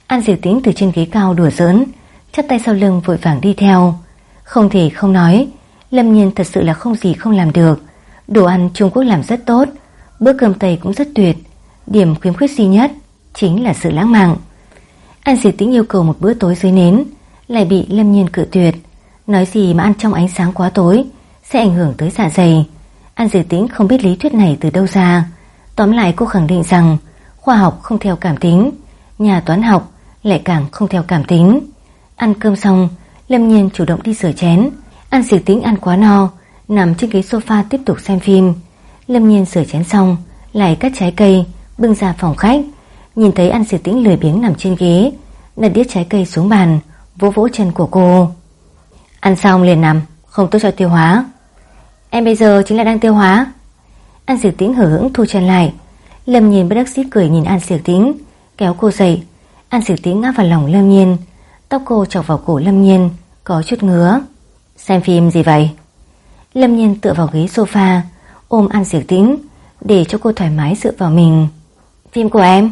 An Diệp Tĩnh từ trên ghế cao đùa giỡn, chắp tay sau lưng vội vàng đi theo. Không thể không nói Lâm Nhiên thật sự là không gì không làm được. Đồ ăn Trung Quốc làm rất tốt Bữa cơm Tây cũng rất tuyệt. Điểm khuyến khuyết duy nhất Chính là sự lãng mạn. An Diệp Tĩnh yêu cầu một bữa tối dưới nến Lại bị Lâm Nhiên cự tuyệt. Nói gì mà ăn trong ánh sáng quá tối Sẽ ảnh hưởng tới dạ dày. An Diệp Tĩnh không biết lý thuyết này từ đâu ra. Tóm lại cô khẳng định rằng khoa học không theo cảm tính, nhà toán học lại càng không theo cảm tính. Ăn cơm xong, Lâm Nhiên chủ động đi rửa chén, An Diệp Tính ăn quá no, nằm trên ghế sofa tiếp tục xem phim. Lâm Nhiên rửa chén xong, lại cắt trái cây, bưng ra phòng khách, nhìn thấy An Diệp Tĩnh lười biếng nằm trên ghế, đặt đĩa trái cây xuống bàn, vỗ vỗ chân của cô. Ăn xong liền nằm, không tốt cho tiêu hóa. Em bây giờ chính là đang tiêu hóa. An Diệp Tĩnh hở hững thu chân lại, Lâm Nhiên bất đắc dĩ cười nhìn An Diệp Tĩnh, kéo cô dậy. An Diệp Tĩnh ngã vào lòng Lâm Nhiên, tóc cô chọc vào cổ Lâm Nhiên, có chút ngứa. Xem phim gì vậy? Lâm Nhiên tựa vào ghế sofa, ôm An Diệp Tĩnh, để cho cô thoải mái dựa vào mình. Phim của em.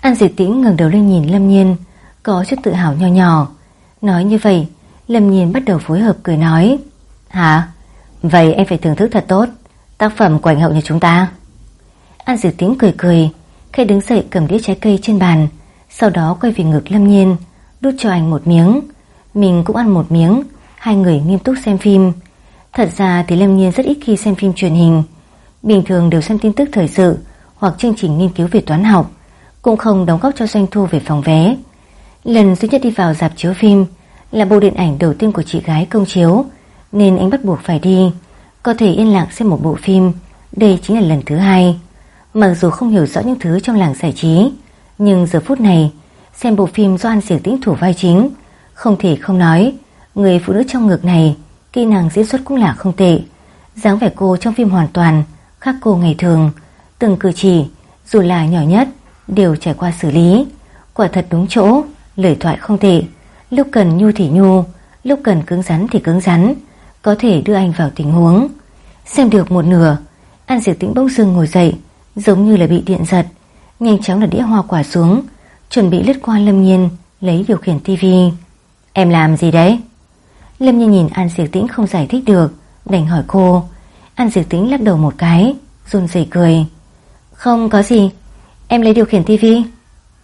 An Diệp Tĩnh ngẩng đầu lên nhìn Lâm Nhiên, có chút tự hào nho nhỏ. Nói như vậy, Lâm Nhiên bắt đầu phối hợp cười nói. Hả? Vậy em phải thưởng thức thật tốt tác phẩm của ảnh hậu nhà chúng ta. An Diệp Tĩnh cười cười, khi đứng dậy cầm đĩa trái cây trên bàn, sau đó quay về ngực Lâm Nhiên, đút cho anh một miếng. Mình cũng ăn một miếng, hai người nghiêm túc xem phim. Thật ra thì Lâm Nhiên rất ít khi xem phim truyền hình, bình thường đều xem tin tức thời sự hoặc chương trình nghiên cứu về toán học, cũng không đóng góp cho doanh thu về phòng vé. Lần duy nhất đi vào dạp chiếu phim là bộ điện ảnh đầu tiên của chị gái công chiếu, nên anh bắt buộc phải đi. Có thể yên lặng xem một bộ phim, đây chính là lần thứ hai. Mặc dù không hiểu rõ những thứ trong làng giải trí, nhưng giờ phút này, xem bộ phim do An Diệp Tĩnh thủ vai chính, không thể không nói, người phụ nữ trong ngực này, kỹ năng diễn xuất cũng là không tệ. dáng vẻ cô trong phim hoàn toàn khác cô ngày thường, từng cử chỉ, dù là nhỏ nhất, đều trải qua xử lý. Quả thật đúng chỗ, lời thoại không tệ, lúc cần nhu thì nhu, lúc cần cứng rắn thì cứng rắn, có thể đưa anh vào tình huống. Xem được một nửa, An diệt Tĩnh bỗng dưng ngồi dậy, giống như là bị điện giật, nhanh chóng đặt đĩa hoa quả xuống, chuẩn bị lướt qua Lâm Nhiên lấy điều khiển tivi. Em làm gì đấy? Lâm Nhiên nhìn An Diệp Tĩnh không giải thích được, đành hỏi cô. An Diệp Tĩnh lắc đầu một cái, run rẩy cười. Không có gì, em lấy điều khiển tivi.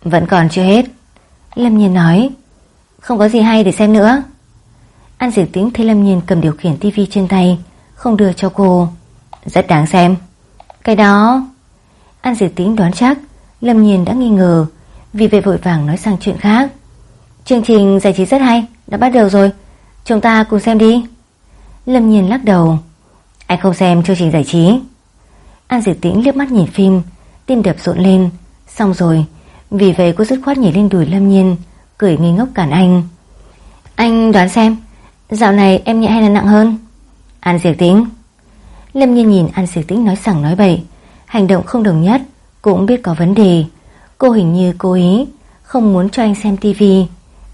Vẫn còn chưa hết. Lâm Nhiên nói, không có gì hay để xem nữa. An Diệp Tĩnh thấy Lâm Nhiên cầm điều khiển tivi trên tay, không đưa cho cô. Rất đáng xem. Cái đó... An Diệp Tĩnh đoán chắc Lâm Nhiên đã nghi ngờ Vì vậy vội vàng nói sang chuyện khác Chương trình giải trí rất hay Đã bắt đầu rồi Chúng ta cùng xem đi. Lâm Nhiên lắc đầu. Anh không xem chương trình giải trí. An Diệp Tĩnh liếc mắt nhìn phim, Tim đập rộn lên. Xong rồi, Vì vậy cô dứt khoát nhảy lên đùi Lâm Nhiên, Cười nghi ngốc cản anh. Anh đoán xem, Dạo này em nhẹ hay là nặng hơn? An Diệp Tĩnh. Lâm Nhiên nhìn An Diệp Tĩnh nói sẵn nói bậy, Hành động không đồng nhất, Cũng biết có vấn đề. Cô hình như cố ý, Không muốn cho anh xem tivi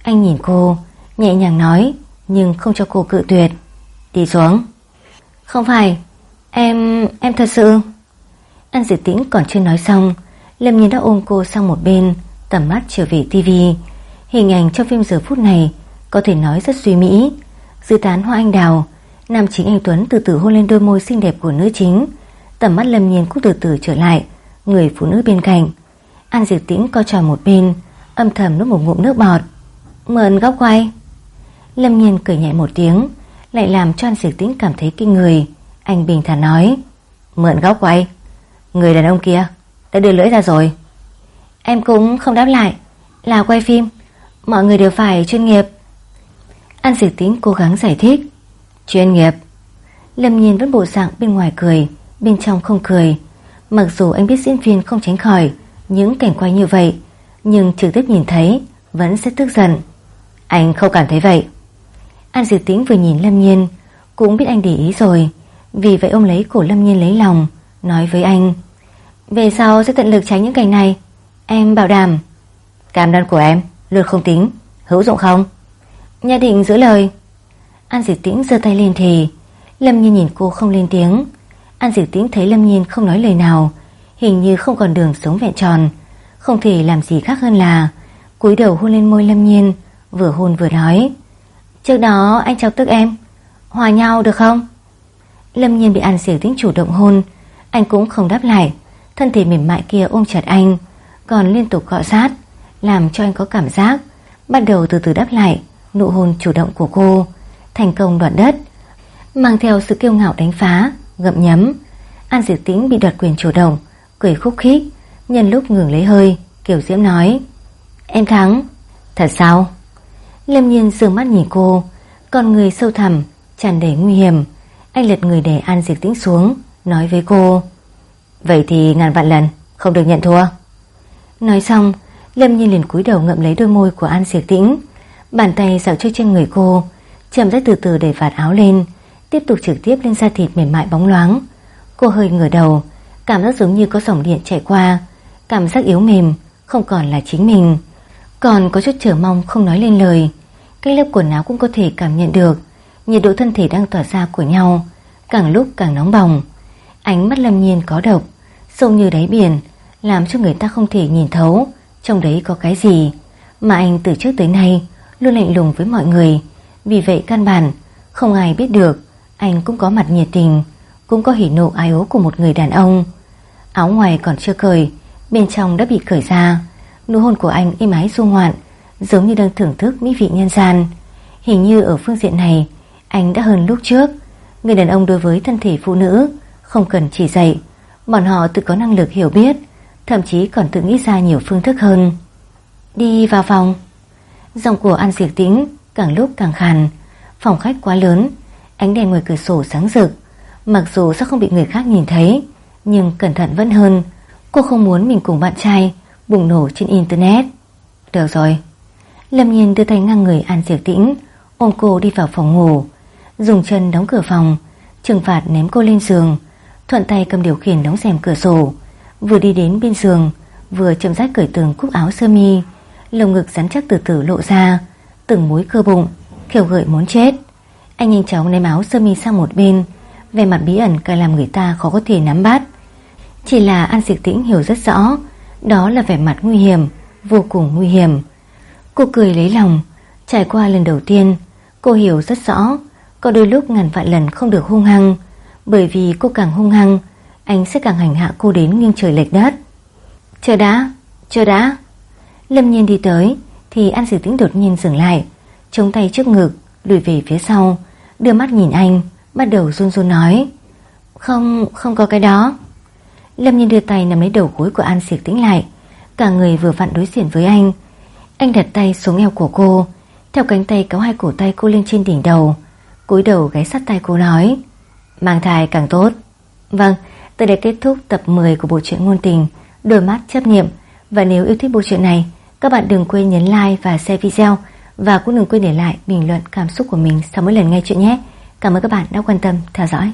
Anh nhìn cô, Nhẹ nhàng nói nhưng không cho cô cự tuyệt. Đi xuống. Không phải. Em... em thật sự. An diệt tĩnh còn chưa nói xong Lâm nhiên đã ôm cô sang một bên Tầm mắt trở về tivi Hình ảnh trong phim giờ phút này Có thể nói rất suy mỹ. Dư tán hoa anh đào Nam chính anh Tuấn từ từ hôn lên đôi môi xinh đẹp của nữ chính. Tầm mắt lâm nhiên cũng từ từ trở lại người phụ nữ bên cạnh. An Diệp Tĩnh co tròn một bên, âm thầm nuốt một ngụm nước bọt. Mượn góc quay. Lâm Nhiên cười nhẹ một tiếng, lại làm cho anh sử Tĩnh cảm thấy kinh người. Anh bình thản nói, mượn góc quay. Người đàn ông kia đã đưa lưỡi ra rồi. Em cũng không đáp lại, là quay phim, mọi người đều phải chuyên nghiệp. An sử tín cố gắng giải thích. Chuyên nghiệp. Lâm Nhiên vẫn bộ dạng bên ngoài cười, bên trong không cười. Mặc dù anh biết diễn viên không tránh khỏi những cảnh quay như vậy, nhưng trực tiếp nhìn thấy vẫn sẽ tức giận. Anh không cảm thấy vậy. An Diệp Tĩnh vừa nhìn Lâm Nhiên, cũng biết anh để ý rồi. Vì vậy ông lấy cổ Lâm Nhiên lấy lòng, nói với anh. Về sau sẽ tận lực tránh những cảnh này, em bảo đảm. Cảm đoan của em, lượt không tính, hữu dụng không? Nhà định giữ lời. An Diệp Tĩnh giơ tay lên thì Lâm Nhiên nhìn cô không lên tiếng. An Diệp Tĩnh thấy Lâm Nhiên không nói lời nào, hình như không còn đường sống vẹn tròn, không thể làm gì khác hơn là cúi đầu hôn lên môi Lâm Nhiên, vừa hôn vừa nói: "Trước đó anh chọc tức em, hòa nhau được không?" Lâm Nhiên bị An Diệp Tĩnh chủ động hôn, anh cũng không đáp lại, thân thể mềm mại kia ôm chặt anh, còn liên tục cọ sát, làm cho anh có cảm giác bắt đầu từ từ đáp lại nụ hôn chủ động của cô, thành công đoạn đất, mang theo sự kiêu ngạo đánh phá, gậm nhấm. An Diệp Tĩnh bị đoạt quyền chủ động, cười khúc khích, nhân lúc ngừng lấy hơi, Kiều Diễm nói: "Em thắng." "Thật sao?" Lâm Nhiên dường mắt nhìn cô, con người sâu thẳm, tràn đầy nguy hiểm. Anh lật người để An Diệp Tĩnh xuống, nói với cô: "Vậy thì ngàn vạn lần không được nhận thua." Nói xong, Lâm Nhiên liền cúi đầu ngậm lấy đôi môi của An Diệp Tĩnh, bàn tay dạo chơi trên người cô, chậm rãi từ từ để vạt áo lên, tiếp tục trực tiếp lên da thịt mềm mại bóng loáng. Cô hơi ngửa đầu, cảm giác giống như có dòng điện chạy qua, cảm giác yếu mềm, không còn là chính mình. Còn có chút chờ mong không nói lên lời. Cái lớp quần áo cũng có thể cảm nhận được nhiệt độ thân thể đang tỏa ra của nhau, càng lúc càng nóng bỏng. Ánh mắt lâm nhiên có độc, sâu như đáy biển, làm cho người ta không thể nhìn thấu trong đấy có cái gì. Mà anh từ trước tới nay luôn lạnh lùng với mọi người, vì vậy căn bản không ai biết được anh cũng có mặt nhiệt tình, cũng có hỉ nộ ai ố của một người đàn ông. Áo ngoài còn chưa cởi, bên trong đã bị cởi ra. Nụ hôn của anh im ái du ngoạn, giống như đang thưởng thức mỹ vị nhân gian. Hình như ở phương diện này, anh đã hơn lúc trước. Người đàn ông đối với thân thể phụ nữ không cần chỉ dạy, bọn họ tự có năng lực hiểu biết, thậm chí còn tự nghĩ ra nhiều phương thức hơn. Đi vào phòng. Giọng của An Diệp Tĩnh càng lúc càng khàn. Phòng khách quá lớn, ánh đèn ngoài cửa sổ sáng rực. Mặc dù sẽ không bị người khác nhìn thấy, nhưng cẩn thận vẫn hơn. Cô không muốn mình cùng bạn trai bùng nổ trên Internet. Được rồi. Lâm Nhiên đưa tay ngang người An Diệp Tĩnh, ôm cô đi vào phòng ngủ. Dùng chân đóng cửa phòng, trừng phạt ném cô lên giường, thuận tay cầm điều khiển đóng rèm cửa sổ. Vừa đi đến bên giường, vừa chậm rãi cởi tường cúc áo sơ mi, lồng ngực rắn chắc từ từ lộ ra, từng múi cơ bụng, khiêu gợi muốn chết. Anh nhanh chóng ném áo sơ mi sang một bên, về mặt bí ẩn càng làm người ta khó có thể nắm bắt. Chỉ là An Diệp Tĩnh hiểu rất rõ, đó là vẻ mặt nguy hiểm, vô cùng nguy hiểm. Cô cười lấy lòng, trải qua lần đầu tiên, cô hiểu rất rõ, có đôi lúc ngàn vạn lần không được hung hăng, bởi vì cô càng hung hăng, anh sẽ càng hành hạ cô đến nghiêng trời lệch đất. Chờ đã, chờ đã. Lâm nhiên đi tới, thì An Sử Tĩnh đột nhiên dừng lại, chống tay trước ngực, lùi về phía sau, đưa mắt nhìn anh, bắt đầu run run nói. Không, không có cái đó. Lâm Nhiên đưa tay nắm lấy đầu gối của An Diệp Tĩnh lại, cả người vừa vặn đối diện với anh. Anh đặt tay xuống eo của cô, theo cánh tay kéo hai cổ tay cô lên trên đỉnh đầu, cúi đầu gáy sát tay cô nói. Mang thai càng tốt. Vâng, tôi đây kết thúc tập 10 của bộ truyện ngôn tình Đôi mắt chấp niệm. Và nếu yêu thích bộ truyện này, các bạn đừng quên nhấn like và share video và cũng đừng quên để lại bình luận cảm xúc của mình sau mỗi lần nghe chuyện nhé. Cảm ơn các bạn đã quan tâm theo dõi.